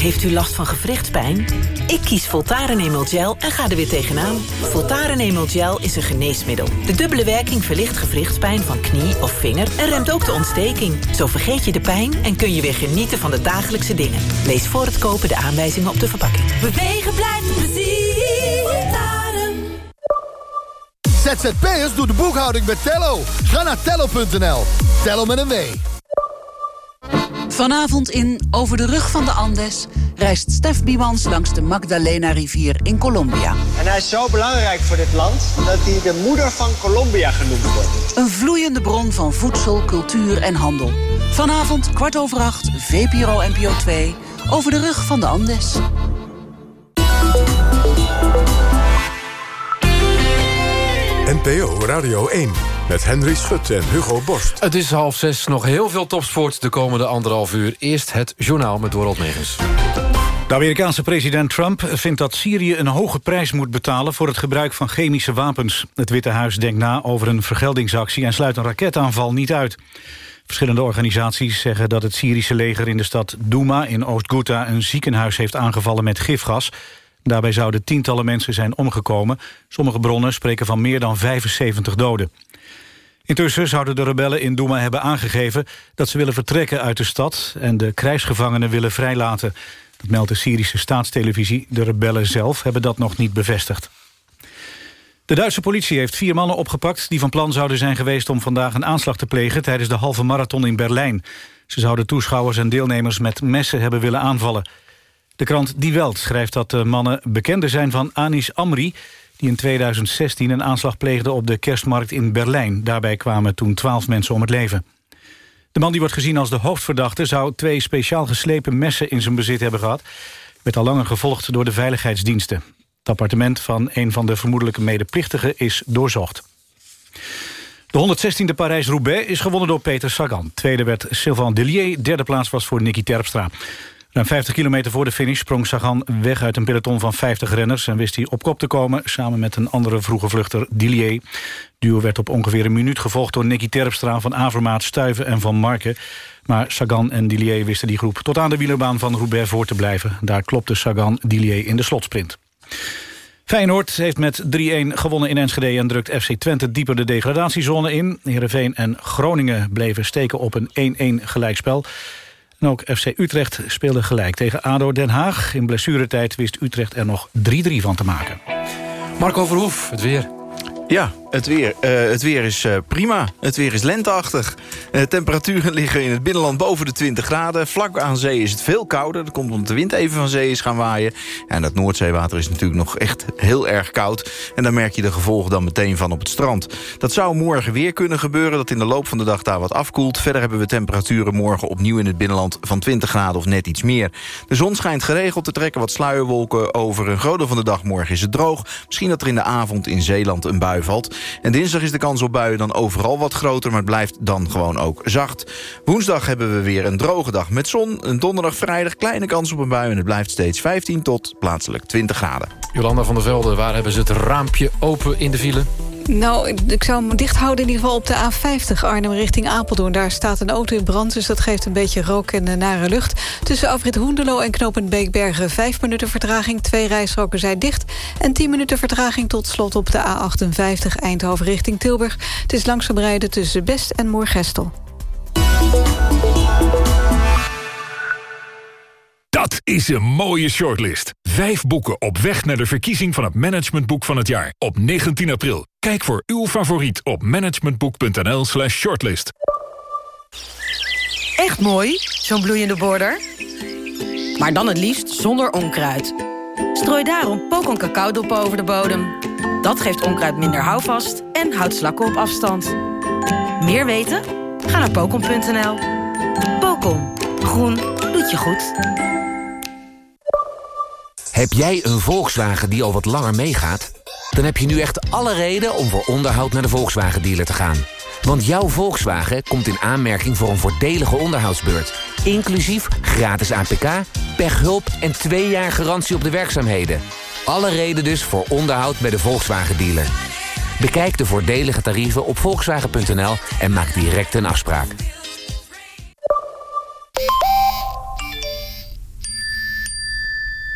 Heeft u last van gewrichtspijn? Ik kies Voltaren Emel Gel en ga er weer tegenaan. Voltaren Emel Gel is een geneesmiddel. De dubbele werking verlicht gewrichtspijn van knie of vinger... en remt ook de ontsteking. Zo vergeet je de pijn en kun je weer genieten van de dagelijkse dingen. Lees voor het kopen de aanwijzingen op de verpakking. Bewegen blijft plezier. Voltaren. ZZP'ers doet de boekhouding met Tello. Ga naar tello.nl. Tello met een W. Vanavond in Over de rug van de Andes reist Stef Biemans langs de Magdalena-rivier in Colombia. En hij is zo belangrijk voor dit land dat hij de moeder van Colombia genoemd wordt. Een vloeiende bron van voedsel, cultuur en handel. Vanavond kwart over acht, VPRO NPO 2, Over de rug van de Andes. NPO Radio 1 met Henry Schut en Hugo Borst. Het is half zes, nog heel veel topsport de komende anderhalf uur. Eerst het journaal met Dorald Megens. De Amerikaanse president Trump vindt dat Syrië een hoge prijs moet betalen... voor het gebruik van chemische wapens. Het Witte Huis denkt na over een vergeldingsactie... en sluit een raketaanval niet uit. Verschillende organisaties zeggen dat het Syrische leger in de stad Douma... in Oost-Ghouta een ziekenhuis heeft aangevallen met gifgas. Daarbij zouden tientallen mensen zijn omgekomen. Sommige bronnen spreken van meer dan 75 doden. Intussen zouden de rebellen in Douma hebben aangegeven... dat ze willen vertrekken uit de stad en de krijgsgevangenen willen vrijlaten. Dat meldt de Syrische staatstelevisie. De rebellen zelf hebben dat nog niet bevestigd. De Duitse politie heeft vier mannen opgepakt... die van plan zouden zijn geweest om vandaag een aanslag te plegen... tijdens de halve marathon in Berlijn. Ze zouden toeschouwers en deelnemers met messen hebben willen aanvallen. De krant Die Welt schrijft dat de mannen bekenden zijn van Anis Amri... die in 2016 een aanslag pleegde op de kerstmarkt in Berlijn. Daarbij kwamen toen twaalf mensen om het leven. De man die wordt gezien als de hoofdverdachte... zou twee speciaal geslepen messen in zijn bezit hebben gehad. Werd al langer gevolgd door de veiligheidsdiensten. Het appartement van een van de vermoedelijke medeplichtigen is doorzocht. De 116e Parijs-Roubaix is gewonnen door Peter Sagan. Tweede werd Sylvain Dellier, derde plaats was voor Nicky Terpstra. Ruim 50 kilometer voor de finish sprong Sagan weg uit een peloton van 50 renners... en wist hij op kop te komen samen met een andere vroege vluchter, Dillier. Duo werd op ongeveer een minuut gevolgd door Nicky Terpstra... van Avermaat, Stuiven en Van Marken. Maar Sagan en Dillier wisten die groep tot aan de wielerbaan van Roubaix voor te blijven. Daar klopte Sagan Dillier in de slotsprint. Feyenoord heeft met 3-1 gewonnen in Enschede... en drukt FC Twente dieper de degradatiezone in. Heerenveen en Groningen bleven steken op een 1-1 gelijkspel. En ook FC Utrecht speelde gelijk tegen ADO Den Haag. In blessuretijd wist Utrecht er nog 3-3 van te maken. Marco Verhoef, het weer. Ja, het weer, uh, het weer is uh, prima. Het weer is lenteachtig. Uh, temperaturen liggen in het binnenland boven de 20 graden. Vlak aan zee is het veel kouder. Dat komt omdat de wind even van zee is gaan waaien. En dat Noordzeewater is natuurlijk nog echt heel erg koud. En daar merk je de gevolgen dan meteen van op het strand. Dat zou morgen weer kunnen gebeuren. Dat in de loop van de dag daar wat afkoelt. Verder hebben we temperaturen morgen opnieuw in het binnenland van 20 graden of net iets meer. De zon schijnt geregeld te trekken wat sluierwolken over. Een groot deel van de dag morgen is het droog. Misschien dat er in de avond in Zeeland een bui valt. En dinsdag is de kans op buien dan overal wat groter... maar het blijft dan gewoon ook zacht. Woensdag hebben we weer een droge dag met zon. Een donderdag, vrijdag, kleine kans op een bui... en het blijft steeds 15 tot plaatselijk 20 graden. Jolanda van der Velde, waar hebben ze het raampje open in de file? Nou, ik zou hem dicht houden in ieder geval op de A50 Arnhem richting Apeldoorn. Daar staat een auto in brand, dus dat geeft een beetje rook en nare lucht. Tussen afrit Hoendelo en knooppunt Beekbergen 5 minuten vertraging. Twee rijstroken zijn dicht. En 10 minuten vertraging tot slot op de A58 Eindhoven richting Tilburg. Het is langzaam rijden tussen Best en Moergestel. Dat is een mooie shortlist. Vijf boeken op weg naar de verkiezing van het managementboek van het jaar. Op 19 april. Kijk voor uw favoriet op managementboek.nl slash shortlist. Echt mooi, zo'n bloeiende border. Maar dan het liefst zonder onkruid. Strooi daarom pokon cacaodop over de bodem. Dat geeft onkruid minder houvast en houdt slakken op afstand. Meer weten? Ga naar pocon.nl. Pocon. Groen doet je goed. Heb jij een Volkswagen die al wat langer meegaat? Dan heb je nu echt alle reden om voor onderhoud naar de Volkswagen dealer te gaan. Want jouw Volkswagen komt in aanmerking voor een voordelige onderhoudsbeurt. Inclusief gratis APK, pechhulp en twee jaar garantie op de werkzaamheden. Alle reden dus voor onderhoud bij de Volkswagen dealer. Bekijk de voordelige tarieven op volkswagen.nl en maak direct een afspraak.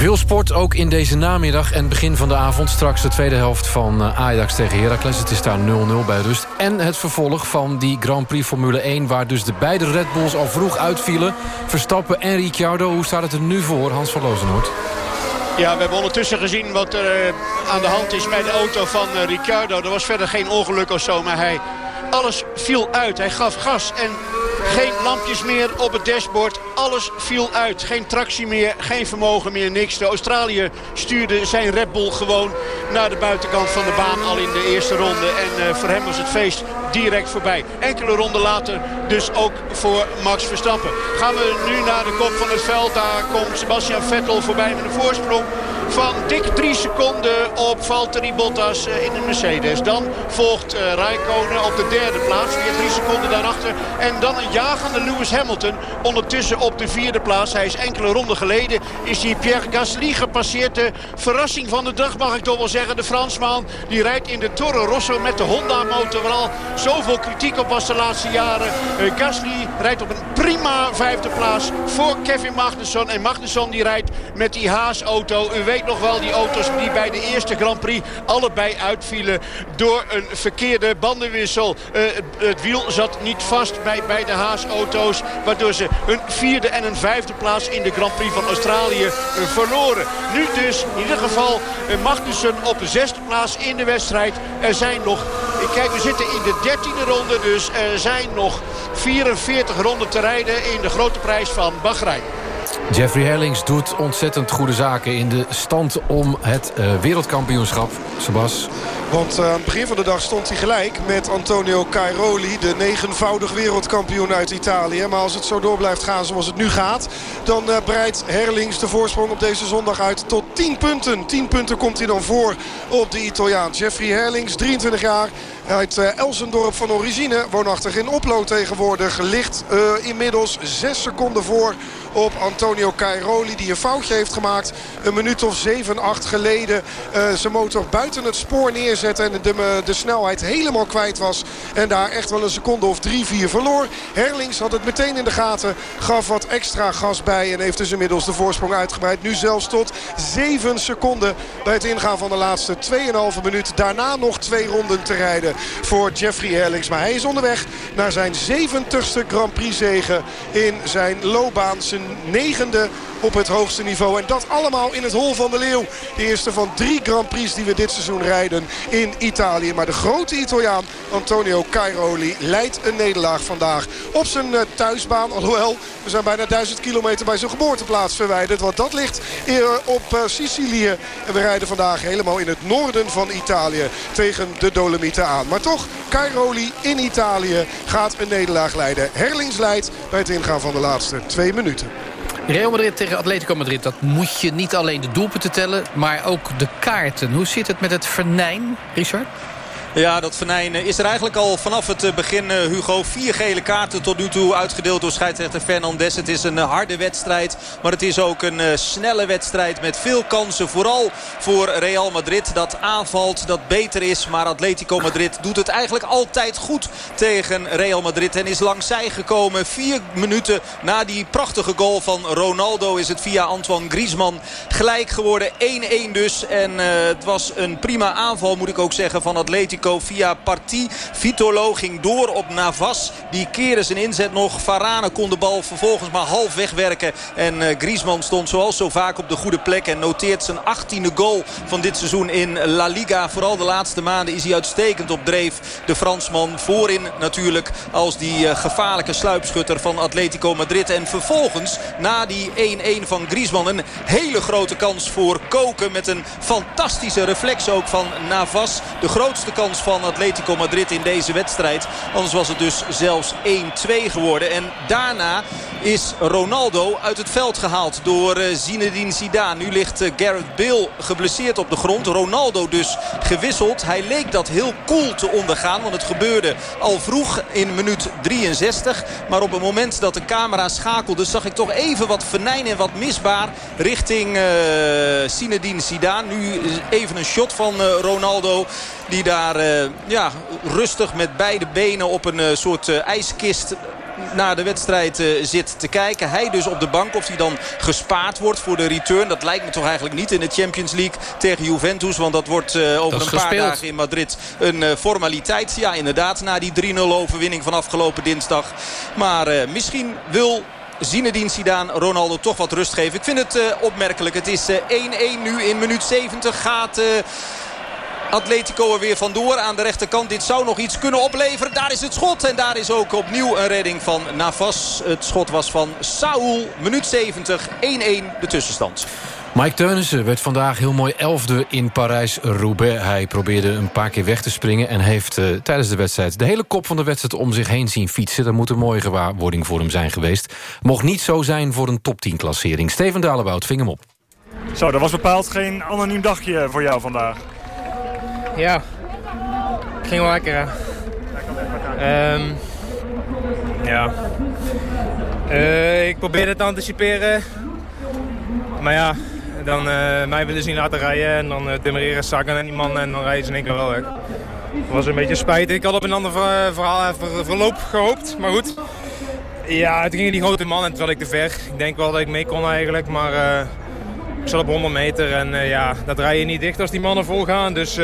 Veel sport, ook in deze namiddag en begin van de avond. Straks de tweede helft van eh, Ajax tegen Heracles. Het is daar 0-0 bij rust. En het vervolg van die Grand Prix Formule 1... waar dus de beide Red Bulls al vroeg uitvielen. Verstappen en Ricciardo. Hoe staat het er nu voor, Hans van Lozenoord? Ja, we hebben ondertussen gezien wat er eh, aan de hand is bij de auto van uh, Ricciardo. Er was verder geen ongeluk of zo, maar hij... Alles viel uit. Hij gaf gas en geen lampjes meer op het dashboard. Alles viel uit. Geen tractie meer, geen vermogen meer, niks. De Australië stuurde zijn Red Bull gewoon naar de buitenkant van de baan al in de eerste ronde. En uh, voor hem was het feest direct voorbij. Enkele ronden later dus ook voor Max Verstappen. Gaan we nu naar de kop van het veld. Daar komt Sebastian Vettel voorbij met een voorsprong van dik drie seconden op Valtteri Bottas in de Mercedes. Dan volgt uh, Rijkonen op de derde plaats. Weer drie seconden daarachter. En dan een jagende Lewis Hamilton. Ondertussen op de vierde plaats. Hij is enkele ronden geleden. Is die Pierre Gasly gepasseerd. De verrassing van de dag mag ik toch wel zeggen. De Fransman die rijdt in de Toro Rosso met de Honda motor. Waar al zoveel kritiek op was de laatste jaren. Uh, Gasly rijdt op een prima vijfde plaats voor Kevin Magnussen. En Magnussen die rijdt met die Haas-auto. Weet nog wel die auto's die bij de eerste Grand Prix allebei uitvielen door een verkeerde bandenwissel. Uh, het wiel zat niet vast bij, de Haas-auto's. Waardoor ze een vierde en een vijfde plaats in de Grand Prix van Australië uh, verloren. Nu dus in ieder geval uh, Magnussen op de zesde plaats in de wedstrijd. Er zijn nog, kijk we zitten in de dertiende ronde. Dus er zijn nog 44 ronden te rijden in de grote prijs van Bahrein. Jeffrey Herlings doet ontzettend goede zaken in de stand om het uh, wereldkampioenschap. Sebas. Want uh, aan het begin van de dag stond hij gelijk met Antonio Cairoli. De negenvoudig wereldkampioen uit Italië. Maar als het zo door blijft gaan zoals het nu gaat... dan uh, breidt Herlings de voorsprong op deze zondag uit tot 10 punten. 10 punten komt hij dan voor op de Italiaan. Jeffrey Herlings, 23 jaar uit uh, Elsendorp van origine. Woonachtig in Oplo tegenwoordig. Ligt uh, inmiddels 6 seconden voor op Antonio Cairoli. Die een foutje heeft gemaakt. Een minuut of 7, 8 geleden. Uh, zijn motor buiten het spoor neerzette. En de, de snelheid helemaal kwijt was. En daar echt wel een seconde of 3, 4 verloor. Herlings had het meteen in de gaten. Gaf wat extra gas bij. En heeft dus inmiddels de voorsprong uitgebreid. Nu zelfs tot 7 seconden bij het ingaan van de laatste 2,5 minuut. Daarna nog twee ronden te rijden voor Jeffrey Herlings. Maar hij is onderweg naar zijn 70ste Grand Prix zegen in zijn loopbaan. Zijn negende op het hoogste niveau. En dat allemaal in het Hol van de Leeuw. De eerste van drie Grand Prix die we dit seizoen rijden in Italië. Maar de grote Italiaan Antonio Cairoli leidt een nederlaag vandaag op zijn uh, thuisbaan. Alhoewel, we zijn bijna duizend kilometer bij zijn geboorteplaats verwijderd. Want dat ligt op uh, Sicilië. En we rijden vandaag helemaal in het noorden van Italië tegen de Dolomieten aan. Maar toch, Cairoli in Italië gaat een nederlaag leiden. Herlings leidt bij het ingaan van de laatste twee minuten. Real Madrid tegen Atletico Madrid, dat moet je niet alleen de doelpunten tellen... maar ook de kaarten. Hoe zit het met het venijn, Richard? Ja, dat venijn is er eigenlijk al vanaf het begin, Hugo. Vier gele kaarten tot nu toe uitgedeeld door scheidsrechter Fernandes. Het is een harde wedstrijd, maar het is ook een snelle wedstrijd met veel kansen. Vooral voor Real Madrid dat aanvalt, dat beter is. Maar Atletico Madrid doet het eigenlijk altijd goed tegen Real Madrid. En is langs zij gekomen. Vier minuten na die prachtige goal van Ronaldo is het via Antoine Griezmann gelijk geworden. 1-1 dus. En het was een prima aanval moet ik ook zeggen van Atletico. Atletico via Parti. Vitolo ging door op Navas. Die keerde zijn inzet nog. Varane kon de bal vervolgens maar half wegwerken. En uh, Griezmann stond zoals zo vaak op de goede plek. En noteert zijn 18e goal van dit seizoen in La Liga. Vooral de laatste maanden is hij uitstekend op dreef. De Fransman voorin natuurlijk als die uh, gevaarlijke sluipschutter van Atletico Madrid. En vervolgens na die 1-1 van Griezmann een hele grote kans voor Koken. Met een fantastische reflex ook van Navas. De grootste kans van Atletico Madrid in deze wedstrijd. Anders was het dus zelfs 1-2 geworden. En daarna is Ronaldo uit het veld gehaald door uh, Zinedine Zidane. Nu ligt uh, Gareth Bale geblesseerd op de grond. Ronaldo dus gewisseld. Hij leek dat heel cool te ondergaan. Want het gebeurde al vroeg in minuut 63. Maar op het moment dat de camera schakelde zag ik toch even wat venijn en wat misbaar richting uh, Zinedine Zidane. Nu even een shot van Ronaldo. Die daar ja, rustig met beide benen op een soort ijskist naar de wedstrijd zit te kijken. Hij dus op de bank. Of hij dan gespaard wordt voor de return. Dat lijkt me toch eigenlijk niet in de Champions League tegen Juventus. Want dat wordt over dat een paar dagen in Madrid een formaliteit. Ja, inderdaad. Na die 3-0 overwinning van afgelopen dinsdag. Maar misschien wil Zinedine Zidane Ronaldo toch wat rust geven. Ik vind het uh, opmerkelijk. Het is 1-1 uh, nu in minuut 70. Gaat... Uh, Atletico er weer vandoor aan de rechterkant. Dit zou nog iets kunnen opleveren. Daar is het schot. En daar is ook opnieuw een redding van Navas. Het schot was van Saúl. Minuut 70. 1-1 de tussenstand. Mike Teunissen werd vandaag heel mooi elfde in Parijs-Roubaix. Hij probeerde een paar keer weg te springen... en heeft uh, tijdens de wedstrijd de hele kop van de wedstrijd om zich heen zien fietsen. Dat moet een mooie gewaarwording voor hem zijn geweest. Mocht niet zo zijn voor een top 10-klassering. Steven Dalebout ving hem op. Zo, dat was bepaald geen anoniem dagje voor jou vandaag. Ja, ging wel lekker. Um, ja. Uh, ik probeerde te anticiperen. Maar ja, dan uh, mij willen zien laten rijden en dan uh, demereren zakken en die man en dan rijden ze in één keer wel weg. Dat was een beetje spijtig. Ik had op een ander ver, ver, verloop gehoopt, maar goed. Ja, toen gingen die grote man en terwijl ik te ver. Ik denk wel dat ik mee kon eigenlijk, maar ik zat op 100 meter en ja, dat rij je niet dicht als die mannen vol gaan. Dus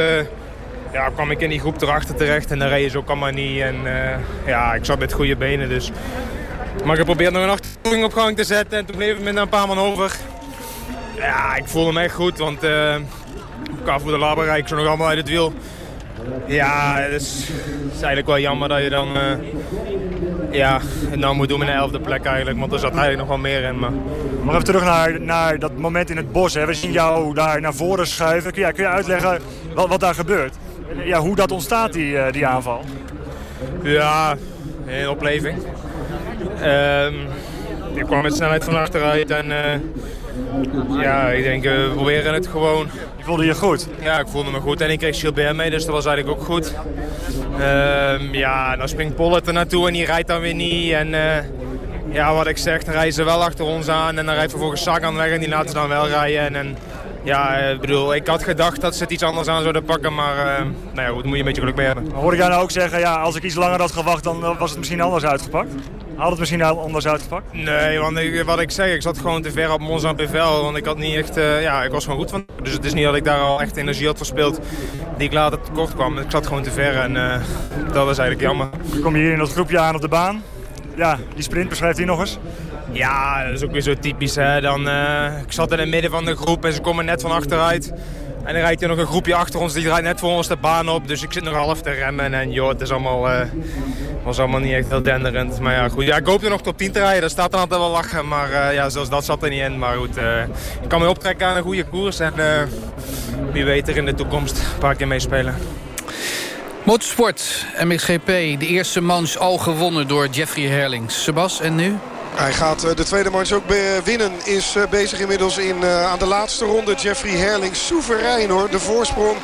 ja, kwam ik in die groep erachter terecht en dan reed je zo allemaal niet. En ja, ik zat met goede benen dus. Maar ik probeerde nog een achtervolging op gang te zetten en toen bleef het met een paar man over. Ja, ik voelde me echt goed, want uh, voor de Laber rijd ik zo nog allemaal uit het wiel. Ja, het is, het eigenlijk wel jammer dat je dan uh, ja, het nou moet doen met een elfde plek eigenlijk. Want er zat eigenlijk nog wel meer in. Maar, maar even terug naar, naar dat moment in het bos. Hè. We zien jou daar naar voren schuiven. Kun kun je uitleggen wat, wat daar gebeurt? Ja, hoe dat ontstaat, die, uh, die aanval? Ja, een opleving. Um, ik kwam met snelheid van achteruit en uh, ja, ik denk we proberen het gewoon. Je voelde je goed? Ja, ik voelde me goed en ik kreeg Gilbert mee, dus dat was eigenlijk ook goed. Um, ja, dan springt Pollet er naartoe en die rijdt dan weer niet. En uh, ja, wat ik zeg, dan rijden ze wel achter ons aan en dan rijdt vervolgens Sagan weg en die laten ze dan wel rijden. En, en ja, ik bedoel, ik had gedacht dat ze het iets anders aan zouden pakken, maar uh, nou ja, goed, moet je een beetje geluk mee hebben. Hoor ik jou nou ook zeggen, ja, als ik iets langer had gewacht, dan was het misschien anders uitgepakt? Had het misschien anders uitgepakt? Nee, want ik, wat ik zeg, ik zat gewoon te ver op Monza Bevel. Want ik had niet echt, uh, ja, ik was gewoon goed van. Dus het is niet dat ik daar al echt energie had verspeeld die ik later tekort kwam. Ik zat gewoon te ver en uh, dat was eigenlijk jammer. Dan kom je hier in dat groepje aan op de baan. Ja, die sprint, beschrijft hij nog eens. Ja, dat is ook weer zo typisch. Hè. Dan, uh, ik zat in het midden van de groep en ze komen net van achteruit. En dan rijdt er nog een groepje achter ons, die rijdt net voor ons de baan op. Dus ik zit nog half te remmen en joh, het is allemaal, uh, was allemaal niet echt heel denderend. Maar ja, goed. Ja, ik hoop er nog top 10 te rijden, daar staat er altijd wel lachen. Maar uh, ja, zelfs dat zat er niet in. Maar goed, ik kan me optrekken aan een goede koers. En wie weet er in de toekomst een paar keer meespelen. Motorsport, MXGP, de eerste manche al gewonnen door Jeffrey Herlings. Sebas, en nu? Hij gaat de tweede manche ook winnen. Is bezig inmiddels in, uh, aan de laatste ronde. Jeffrey Herling soeverein hoor. De voorsprong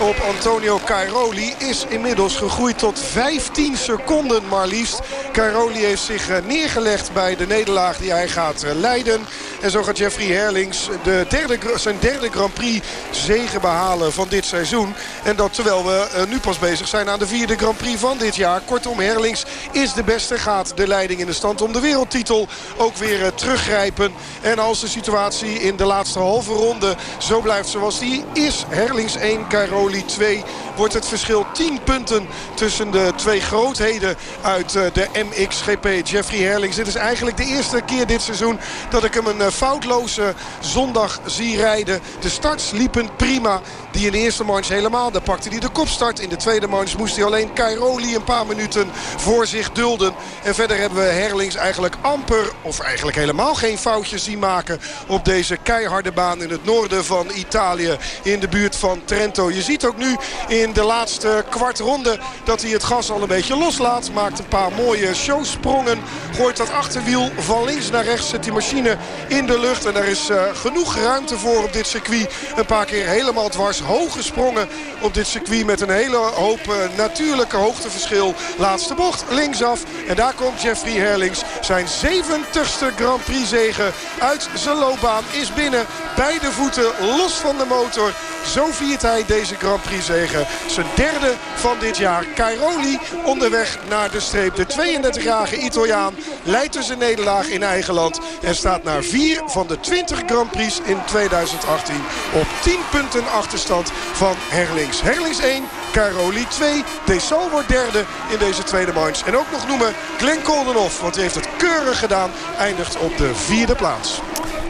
op Antonio Cairoli is inmiddels gegroeid tot 15 seconden maar liefst. Cairoli heeft zich neergelegd bij de nederlaag die hij gaat leiden. En zo gaat Jeffrey Herlings de derde, zijn derde Grand Prix zegen behalen van dit seizoen. En dat terwijl we nu pas bezig zijn aan de vierde Grand Prix van dit jaar. Kortom, Herlings is de beste. Gaat de leiding in de stand om de wereldtitel ook weer teruggrijpen. En als de situatie in de laatste halve ronde zo blijft zoals die is. Herlings 1, Cairoli 2 wordt het verschil 10 punten tussen de twee grootheden uit eh, de MXGP. Jeffrey Herlings. Dit is eigenlijk de eerste keer dit seizoen dat ik hem een eh, foutloze zondag zie rijden. De starts liepen prima. Die in de eerste manche helemaal. Daar pakte hij de kopstart. In de tweede manche moest hij alleen Cairoli een paar minuten voor zich dulden. En verder hebben we Herlings eigenlijk amper of eigenlijk helemaal geen foutjes zien maken op deze keiharde baan in het noorden van Italië. In de buurt van Trento. Je ziet ook nu in de laatste kwartronde dat hij het gas al een beetje loslaat. Maakt een paar mooie showsprongen. Gooit dat achterwiel van links naar rechts. Zet die machine in de lucht. En daar is uh, genoeg ruimte voor op dit circuit. Een paar keer helemaal dwars. Hoge sprongen op dit circuit met een hele hoop uh, natuurlijke hoogteverschil. Laatste bocht linksaf. En daar komt Jeffrey Herlings. Zijn 70ste Grand Prix zegen uit zijn loopbaan is binnen. Beide voeten los van de motor. Zo viert hij deze Grand Prix zegen. Zijn derde van dit jaar. Cairoli onderweg naar de streep. De 32-jarige Italiaan leidt dus een nederlaag in eigen land. En staat naar vier van de 20 Grand Prix in 2018. Op 10 punten achterstand van Herlings. Herlings 1, Cairoli 2. Dessau wordt derde in deze tweede manche. En ook nog noemen Glenn Koldenhoff. Want hij heeft het keurig gedaan. Eindigt op de vierde plaats.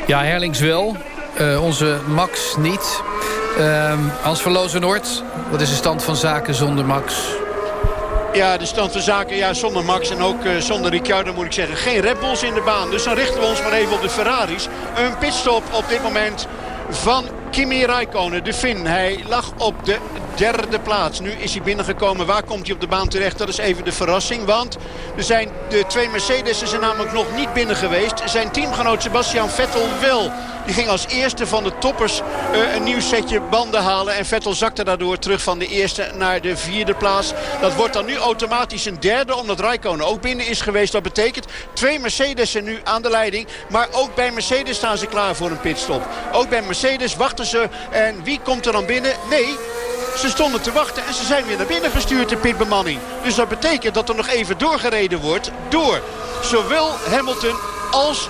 Ja, Herlings wel. Uh, onze Max niet. Uh, Hans van Lozenoord, wat is de stand van zaken zonder Max? Ja, de stand van zaken ja, zonder Max en ook uh, zonder Ricciardo moet ik zeggen. Geen Red Bulls in de baan. Dus dan richten we ons maar even op de Ferraris. Een pitstop op dit moment van Kimi Räikkönen, de Fin. Hij lag op de derde plaats. Nu is hij binnengekomen. Waar komt hij op de baan terecht? Dat is even de verrassing. Want er zijn de twee Mercedes zijn namelijk nog niet binnen geweest. Zijn teamgenoot Sebastian Vettel wel. Die ging als eerste van de toppers uh, een nieuw setje banden halen. En Vettel zakte daardoor terug van de eerste naar de vierde plaats. Dat wordt dan nu automatisch een derde. Omdat Räikkönen ook binnen is geweest. Dat betekent twee Mercedes zijn nu aan de leiding. Maar ook bij Mercedes staan ze klaar voor een pitstop. Ook bij Mercedes wachten ze. En wie komt er dan binnen? Nee, ze stonden te wachten en ze zijn weer naar binnen gestuurd, de pitbemanning. Dus dat betekent dat er nog even doorgereden wordt door zowel Hamilton als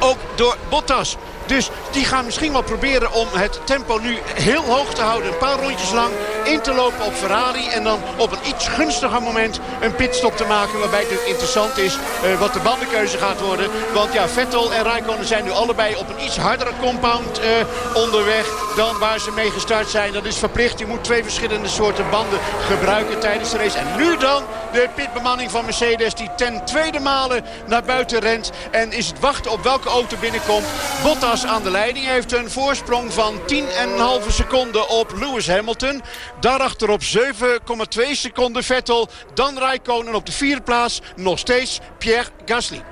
ook door Bottas. Dus die gaan misschien wel proberen om het tempo nu heel hoog te houden. Een paar rondjes lang in te lopen op Ferrari. En dan op een iets gunstiger moment een pitstop te maken. Waarbij het interessant is uh, wat de bandenkeuze gaat worden. Want ja, Vettel en Raikkonen zijn nu allebei op een iets hardere compound uh, onderweg dan waar ze mee gestart zijn. Dat is verplicht. Je moet twee verschillende soorten banden gebruiken tijdens de race. En nu dan de pitbemanning van Mercedes die ten tweede malen naar buiten rent. En is het wachten op welke auto binnenkomt. Bottas aan de leiding. Heeft een voorsprong van 10,5 seconden op Lewis Hamilton. Daarachter op 7,2 seconden Vettel. Dan Rijkonen op de vierde plaats. Nog steeds Pierre Gasly.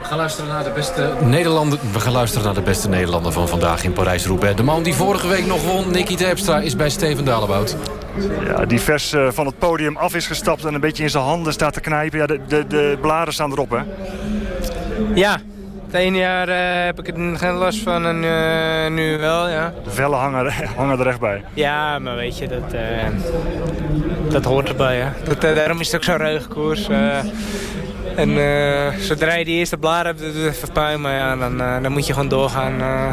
We gaan luisteren naar de beste Nederlander. We gaan luisteren naar de beste Nederlander van vandaag in Parijs-Roubaix. De man die vorige week nog won, Nicky Terpstra, is bij Steven Dalebout. Ja, die vers uh, van het podium af is gestapt en een beetje in zijn handen staat te knijpen. Ja, de, de, de bladeren staan erop, hè? Ja, het ene jaar uh, heb ik er geen last van en uh, nu wel, ja. De vellen hangen, hangen er echt bij. Ja, maar weet je, dat, uh, dat hoort erbij. Hè. Dat, daarom is het ook zo'n ruige koers. en zodra je die eerste blaar hebt, doet het even pijn. Maar ja, dan, dan moet je gewoon doorgaan.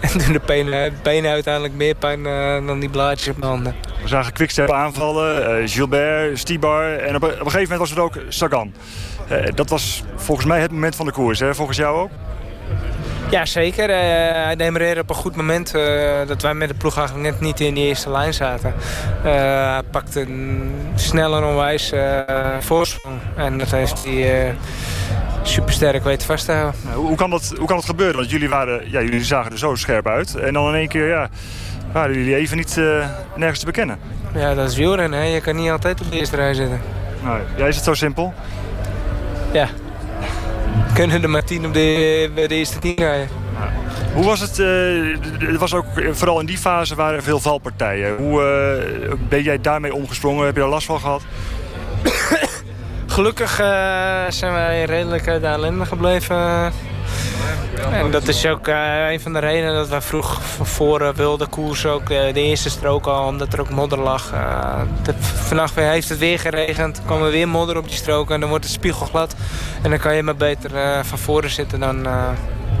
en doen de benen, benen uiteindelijk meer pijn dan die blaadjes op mijn handen. We zagen Quickstep aanvallen, Gilbert, Stibar en op, op, een gegeven moment was het ook Sagan. Uh, dat was volgens mij het moment van de koers, hè? volgens jou ook? Ja, zeker. Uh, hij demereerde op een goed moment uh, dat wij met de ploeg eigenlijk net niet in de eerste lijn zaten. hij pakte een snel en onwijs voorsprong. En dat heeft hij supersterk weten vast te houden. Hoe, hoe, kan dat, hoe kan dat gebeuren? Want jullie, waren, ja, jullie zagen er zo scherp uit. En dan in één keer ja, waren jullie even niet nergens te bekennen. Ja, dat is wielrennen. Hè? Je kan niet altijd op de eerste rij zitten. Nee. Ja, is het zo simpel? Ja. Kunnen er maar tien op de, bij de eerste tien rijden. Hoe was het? Uh, het was ook, vooral in die fase waren er veel valpartijen. Hoe uh, ben jij daarmee omgesprongen? Heb je daar last van gehad? Gelukkig uh, zijn wij redelijk uit de ellende gebleven. En dat is ook uh, een van de redenen dat we vroeg van voren wilden koers ook uh, de eerste strook al, omdat er ook modder lag. Uh, de, vannacht heeft het weer geregend, er kwam er weer modder op die strook en dan wordt het spiegelglad. En dan kan je maar beter van voren zitten dan,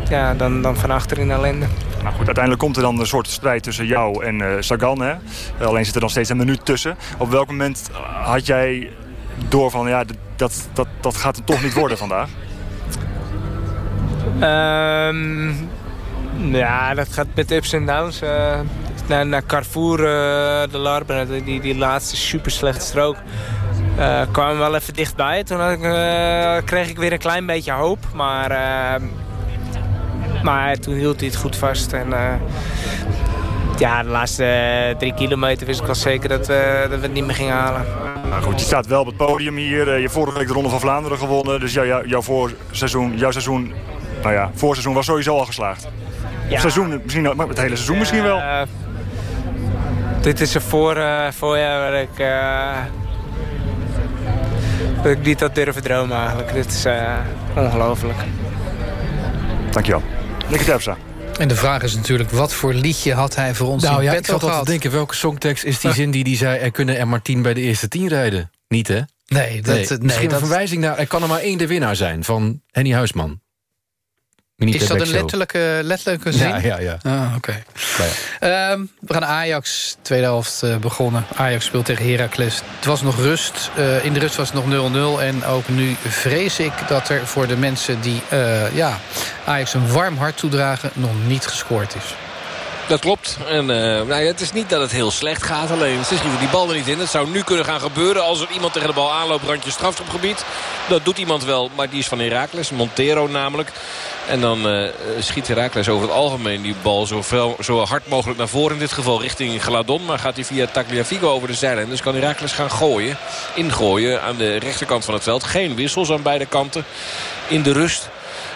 ja, dan, dan van achter in ellende. Nou goed, uiteindelijk komt er dan een soort strijd tussen jou en eh, Sagan. Hè? Eh, alleen zit er dan steeds een minuut tussen. Op welk moment had jij door van... ja, dat, dat, dat gaat het toch niet worden vandaag? Ehm, ja, dat gaat met ups en downs. Eh, naar, naar Carrefour eh, de Larbe, die, die laatste super slechte strook. eh kwam wel even dichtbij. Toen ik, eh, kreeg ik weer een klein beetje hoop. Maar, eh, maar toen hield hij het goed vast. En, eh, ja, de laatste eh, drie kilometer wist ik wel zeker dat, eh, dat we het niet meer gingen halen. Nou goed, je staat wel op het podium hier. Eh, je vorige week de Ronde van Vlaanderen gewonnen. Dus jou- jouw, voorseizoen, jouw seizoen, nou ja, voorseizoen was sowieso al geslaagd. Ja. Of seizoen, misschien, maar het hele seizoen misschien wel. Eh, dit is een voor, eh, voorjaar waar ik, eh, dat ik niet had durven dromen eigenlijk. Dit is eh, ongelooflijk. Dankjewel. Nicky Terpstra. En de vraag is natuurlijk, wat voor liedje had hij voor ons Nou in ja, ik zat al te denken, welke songtekst is die zin die die zei... er kunnen er maar tien bij de eerste tien rijden? Niet, hè? Nee, dat, nee, Misschien dat- een verwijzing naar... er kan er maar één de winnaar zijn, van Henny Huisman. Is dat een letterlijke, letterlijke zin? Ja, ja, ja. Ah, oké. Ehm, we gaan Ajax, tweede helft eh, begonnen. Ajax speelt tegen Heracles. Het was nog rust. Eh, in de rust was het nog 0-0. En ook nu vrees ik dat er voor de mensen die eh, ja, Ajax een warm hart toedragen... nog niet gescoord is. Dat klopt. En eh, nou het is niet dat het heel slecht gaat. Alleen ze schieten die bal er niet in. Het zou nu kunnen gaan gebeuren als er iemand tegen de bal aanloopt. Randje strafschopgebied. Dat doet iemand wel. Maar die is van Heracles. Montero namelijk. En dan eh, schiet Heracles over het algemeen die bal zo, zo hard mogelijk naar voren. In dit geval richting Gladon. Maar gaat hij via Tagliafico over de zijlijn. Dus kan Heracles gaan gooien. Ingooien aan de rechterkant van het veld. Geen wissels aan beide kanten. In de rust.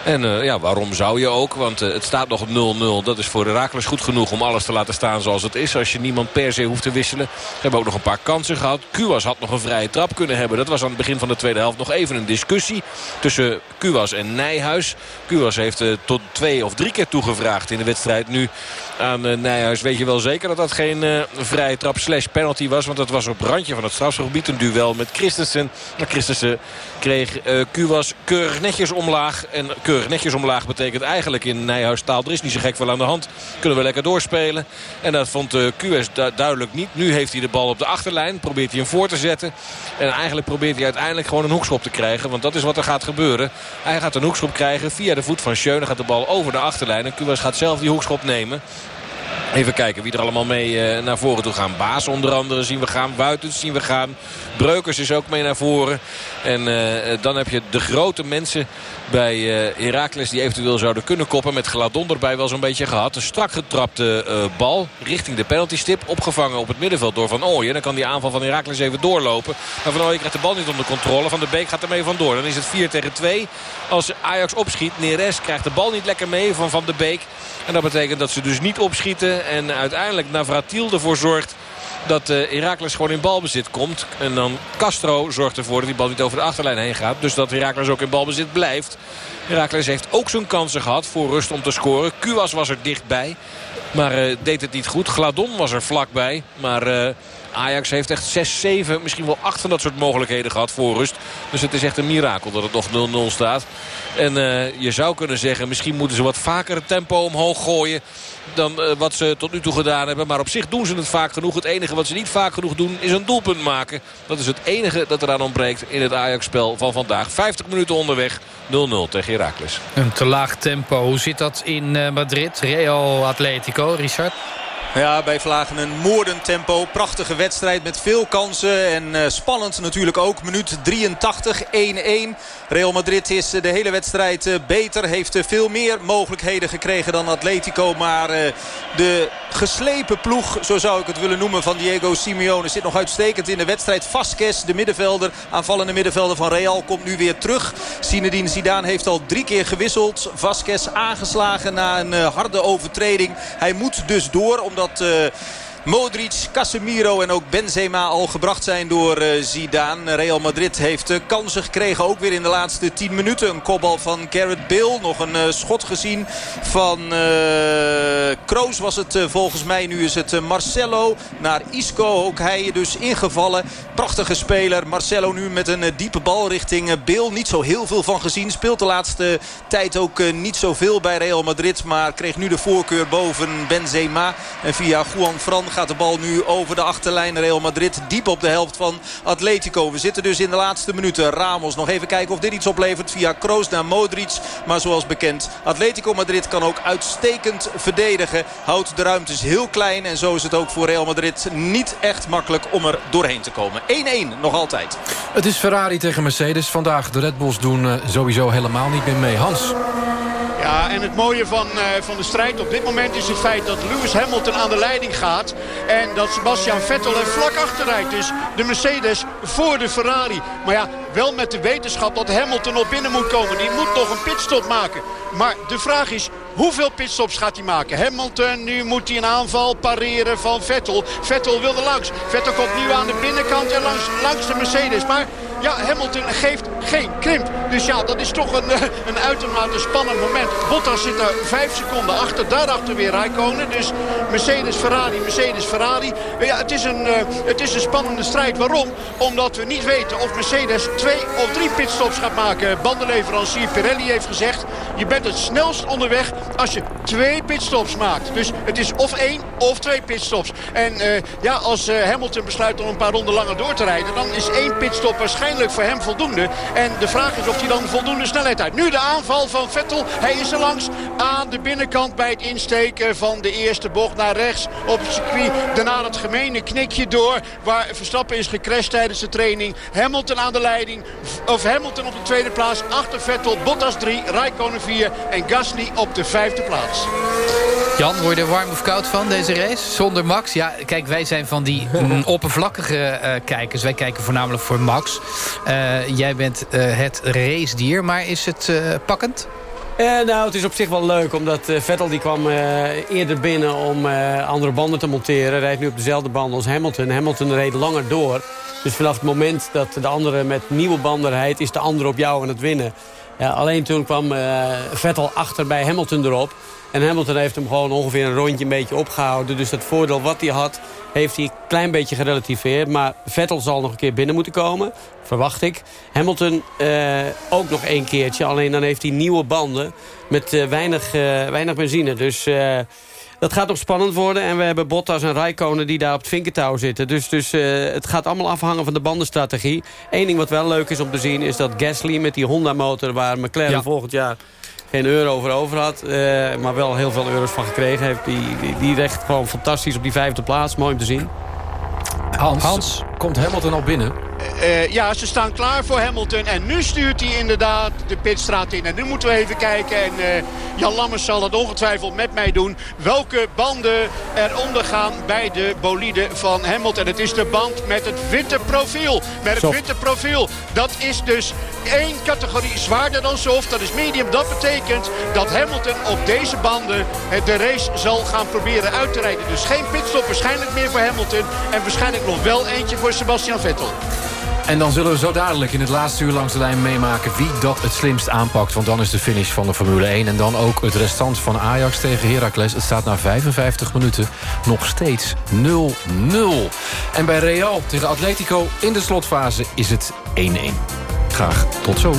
En eh, ja, waarom zou je ook? Want eh, het staat nog op 0-0. Dat is voor Herakles goed genoeg om alles te laten staan zoals het is. Als je niemand per se hoeft te wisselen. Ze hebben ook nog een paar kansen gehad. Kuwas had nog een vrije trap kunnen hebben. Dat was aan het begin van de tweede helft nog even een discussie. Tussen Kuwas en Nijhuis. Kuwas heeft eh, tot twee of drie keer toegevraagd in de wedstrijd nu aan Nijhuis. Weet je wel zeker dat dat geen vrije trap slash penalty was. Want dat was op randje van het strafschopgebied. Een duel met Christensen. Maar Christensen kreeg Kuwas keurig netjes omlaag. En keurig netjes omlaag betekent eigenlijk in Nijhuis taal... er is niet zo gek veel aan de hand. Kunnen we lekker doorspelen. En dat vond eh du- duidelijk niet. Nu heeft hij de bal op de achterlijn. Probeert hij hem voor te zetten. En eigenlijk probeert hij uiteindelijk gewoon een hoekschop te krijgen. Want dat is wat er gaat gebeuren. Hij gaat een hoekschop krijgen via de voet van Schöne. Gaat de bal over de achterlijn. En Kuwas gaat zelf die hoekschop nemen. Even kijken wie er allemaal mee eh, naar voren toe gaan. Baas onder andere zien we gaan. Buitens zien we gaan. Breukers is ook mee naar voren. En eh, dan heb je de grote mensen bij eh Heracles die eventueel zouden kunnen koppen. Met Gladon erbij wel zo'n beetje gehad. Een strak getrapte eh, bal richting de penaltystip. Opgevangen op het middenveld door Van Ooyen. Dan kan die aanval van Heracles even doorlopen. Maar Van Ooyen krijgt de bal niet onder controle. Van de Beek gaat ermee vandoor. Dan is het 4 tegen 2. Als Ajax opschiet, Neres krijgt de bal niet lekker mee van Van de Beek. En dat betekent dat ze dus niet opschieten. En uiteindelijk Navratil ervoor zorgt dat eh Heracles gewoon in balbezit komt. En dan Castro zorgt ervoor dat die bal niet over de achterlijn heen gaat. Dus dat Heracles ook in balbezit blijft. Heracles heeft ook zijn kansen gehad voor rust om te scoren. Kuwas was er dichtbij. Maar eh, deed het niet goed. Gladon was er vlakbij. Maar eh, Ajax heeft echt 6, 7, misschien wel 8 van dat soort mogelijkheden gehad voor rust. Dus het is echt een mirakel dat het nog 0-0 staat. En eh, je zou kunnen zeggen, misschien moeten ze wat vaker het tempo omhoog gooien dan eh, wat ze tot nu toe gedaan hebben. Maar op zich doen ze het vaak genoeg. Het enige wat ze niet vaak genoeg doen is een doelpunt maken. Dat is het enige dat eraan ontbreekt in het Ajax-spel van vandaag. 50 minuten onderweg, 0-0 tegen Heracles. Een te laag tempo. Hoe zit dat in eh, Madrid? Real Atletico, Richard? Ja, bij Vlagen een moordend tempo. Prachtige wedstrijd met veel kansen. En uh, spannend natuurlijk ook. Minuut 83, 1-1. Real Madrid is de hele wedstrijd uh, beter. Heeft veel meer mogelijkheden gekregen dan Atletico. Maar de geslepen ploeg, zo zou ik het willen noemen, van Diego Simeone... zit nog uitstekend in de wedstrijd. Vasquez, de middenvelder, aanvallende middenvelder van Real, komt nu weer terug. Zinedine Zidane heeft al drie keer gewisseld. Vasquez aangeslagen na een harde overtreding. Hij moet dus door, omdat... Modric, Casemiro en ook Benzema al gebracht zijn door uh, Zidane. Real Madrid heeft uh, kansen gekregen ook weer in de laatste 10 minuten. Een kopbal van Garrett Bill. Nog een uh, schot gezien van Kroos was het volgens mij. Nu is het Marcelo naar Isco. Ook hij dus ingevallen. Prachtige speler. Marcelo nu met een diepe bal richting Bill. Niet zo heel veel van gezien. Speelt de laatste tijd ook niet zoveel bij Real Madrid. Maar kreeg nu de voorkeur boven Benzema. En via Juan Fran gaat de bal nu over de achterlijn. Real Madrid diep op de helft van Atletico. We zitten dus in de laatste minuten. Ramos nog even kijken of dit iets oplevert via Kroos naar Modric. Maar zoals bekend, Atletico Madrid kan ook uitstekend verdedigen. Houdt de ruimtes heel klein. En zo is het ook voor Real Madrid niet echt makkelijk om er doorheen te komen. 1-1 nog altijd. Het is Ferrari tegen Mercedes. Vandaag de Red Bulls doen uh, sowieso helemaal niet meer mee. Hans. Ja, en het mooie van, uh, van de strijd op dit moment is het feit dat Lewis Hamilton aan de leiding gaat. En dat Sebastian Vettel er vlak achter rijdt. Dus de Mercedes voor de Ferrari. Maar ja, wel met de wetenschap dat Hamilton op binnen moet komen. Die moet nog een pitstop maken. Maar de vraag is, hoeveel pitstops gaat hij maken? Hamilton, nu moet hij een aanval pareren van Vettel. Vettel wilde langs. Vettel komt nu aan de binnenkant en langs, langs de Mercedes. Maar ja, Hamilton geeft geen krimp. Dus ja, dat is toch een, een uitermate spannend moment. Bottas zit er vijf seconden achter. Daarachter weer Raikkonen. Dus Mercedes, Ferrari, Mercedes, Ferrari. Ja, het is, een, uh, het is een spannende strijd. Waarom? Omdat we niet weten of Mercedes twee of drie pitstops gaat maken. Bandenleverancier Pirelli heeft gezegd... je bent het snelst onderweg als je twee pitstops maakt. Dus het is of één of twee pitstops. En uh, ja, als Hamilton besluit om een paar ronden langer door te rijden... dan is één pitstop waarschijnlijk voor hem voldoende. En de vraag is of hij dan voldoende snelheid uit. Nu de aanval van Vettel. Hij is er langs aan de binnenkant bij het insteken van de eerste bocht naar rechts op het circuit. Daarna het gemene knikje door waar Verstappen is gecrashed tijdens de training. Hamilton aan de leiding. Of Hamilton op de tweede plaats. Achter Vettel, Bottas 3, Raikkonen 4 en Gasly op de vijfde plaats. Jan, word je er warm of koud van deze race? Zonder Max? Ja, kijk, wij zijn van die mm, oppervlakkige uh, kijkers. Wij kijken voornamelijk voor Max. Uh, jij bent uh, het racedier, maar is het pakkend? Uh, nou, het is op zich wel leuk, omdat Vettel die kwam eerder binnen om andere banden te monteren. Rijdt nu op dezelfde banden als Hamilton. Hamilton reed langer door. Dus vanaf het moment dat de andere met nieuwe banden rijdt... is de andere op jou aan het winnen. Alleen toen kwam Vettel achter bij Hamilton erop. En Hamilton heeft hem gewoon ongeveer een rondje een beetje opgehouden. Dus dat voordeel wat hij had, heeft hij een klein beetje gerelativeerd. Maar Vettel zal nog een keer binnen moeten komen, verwacht ik. Hamilton uh, ook nog één keertje, alleen dan heeft hij nieuwe banden met uh, weinig, uh, weinig benzine. Dus dat gaat nog spannend worden. En we hebben Bottas en Raikkonen die daar op het vinkentouw zitten. Dus, dus het gaat allemaal afhangen van de bandenstrategie. Eén ding wat wel leuk is om te zien is dat Gasly met die Honda-motor... waar McLaren ja. volgend jaar geen euro voor over had. Uh, maar wel heel veel euro's van gekregen heeft. Die, die, die recht gewoon fantastisch op die vijfde plaats. Mooi om te zien. Hans, Hans komt Hamilton al binnen? Uh, ja, ze staan klaar voor Hamilton. En nu stuurt hij inderdaad de pitstraat in. En nu moeten we even kijken. En uh, Jan Lammers zal dat ongetwijfeld met mij doen. Welke banden eronder gaan bij de bolide van Hamilton. Het is de band met het witte profiel. Met het soft. witte profiel. Dat is dus één categorie zwaarder dan soft. Dat is medium. Dat betekent dat Hamilton op deze banden de race zal gaan proberen uit te rijden. Dus geen pitstop waarschijnlijk meer voor Hamilton. En waarschijnlijk nog wel eentje voor Sebastian Vettel. En dan zullen we zo dadelijk in het laatste uur langs de lijn meemaken... wie dat het slimst aanpakt. Want dan is de finish van de Formule 1. En dan ook het restant van Ajax tegen Heracles. Het staat na 55 minuten nog steeds 0-0. En bij Real tegen Atletico in de slotfase is het 1-1. Graag tot zo.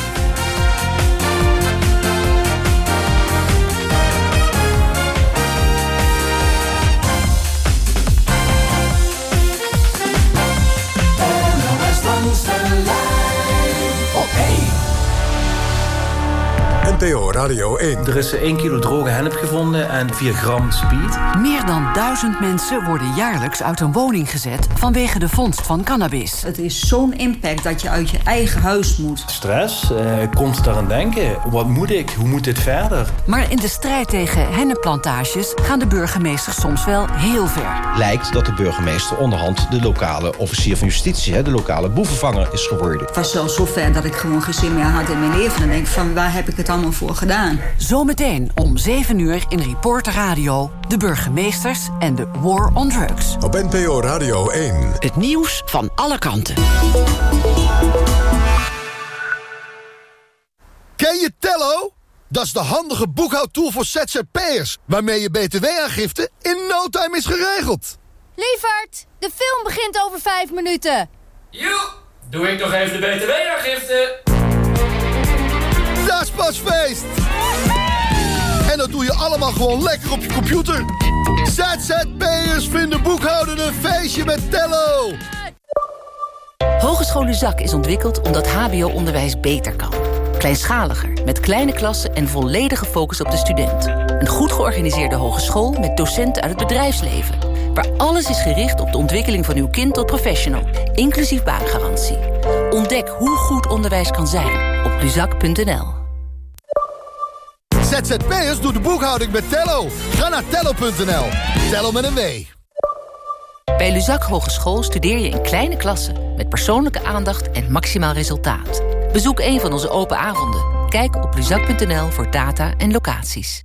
NPO Radio 1. Er is 1 kilo droge hennep gevonden en 4 gram speed. Meer dan duizend mensen worden jaarlijks uit een woning gezet... vanwege de vondst van cannabis. Het is zo'n impact dat je uit je eigen huis moet. Stress, uh, constant aan denken. Wat moet ik? Hoe moet dit verder? Maar in de strijd tegen hennepplantages... gaan de burgemeesters soms wel heel ver. Lijkt dat de burgemeester onderhand de lokale officier van justitie... de lokale boevenvanger is geworden. Het was zelfs zo ver dat ik gewoon geen zin meer had in mijn leven. En denk van, waar heb ik het allemaal voor gedaan. Zometeen om 7 uur in Reporter Radio... de burgemeesters en de War on Drugs. Op NPO Radio 1. Het nieuws van alle kanten. Ken je Tello? Dat is de handige boekhoudtool voor ZZP'ers... waarmee je btw-aangifte in no time is geregeld. Lievert, de film begint over vijf minuten. Joe, doe ik nog even de btw-aangifte. Dat! En dat doe je allemaal gewoon lekker op je computer. ZZP'ers vinden boekhouden een feestje met Tello. Hogeschool Luzak is ontwikkeld omdat hbo-onderwijs beter kan. Kleinschaliger, met kleine klassen en volledige focus op de student. Een goed georganiseerde hogeschool met docenten uit het bedrijfsleven. Waar alles is gericht op de ontwikkeling van uw kind tot professional. Inclusief baangarantie. Ontdek hoe goed onderwijs kan zijn op luzak.nl. ZZP'ers doet de boekhouding met Tello. Ga naar tello.nl. Tello met een W. Bij Luzak Hogeschool studeer je in kleine klassen... met persoonlijke aandacht en maximaal resultaat. Bezoek een van onze open avonden. Kijk op luzak.nl voor data en locaties.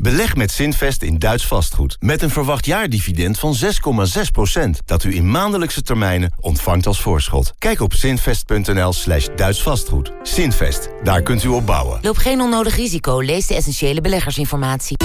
Beleg met Zinvest in Duits vastgoed. Met een verwacht jaardividend van 6,6%. Dat u in maandelijkse termijnen ontvangt als voorschot. Kijk op zinvest.nl slash Duits vastgoed. Zinvest, daar kunt u op bouwen. Loop geen onnodig risico. Lees de essentiële beleggersinformatie.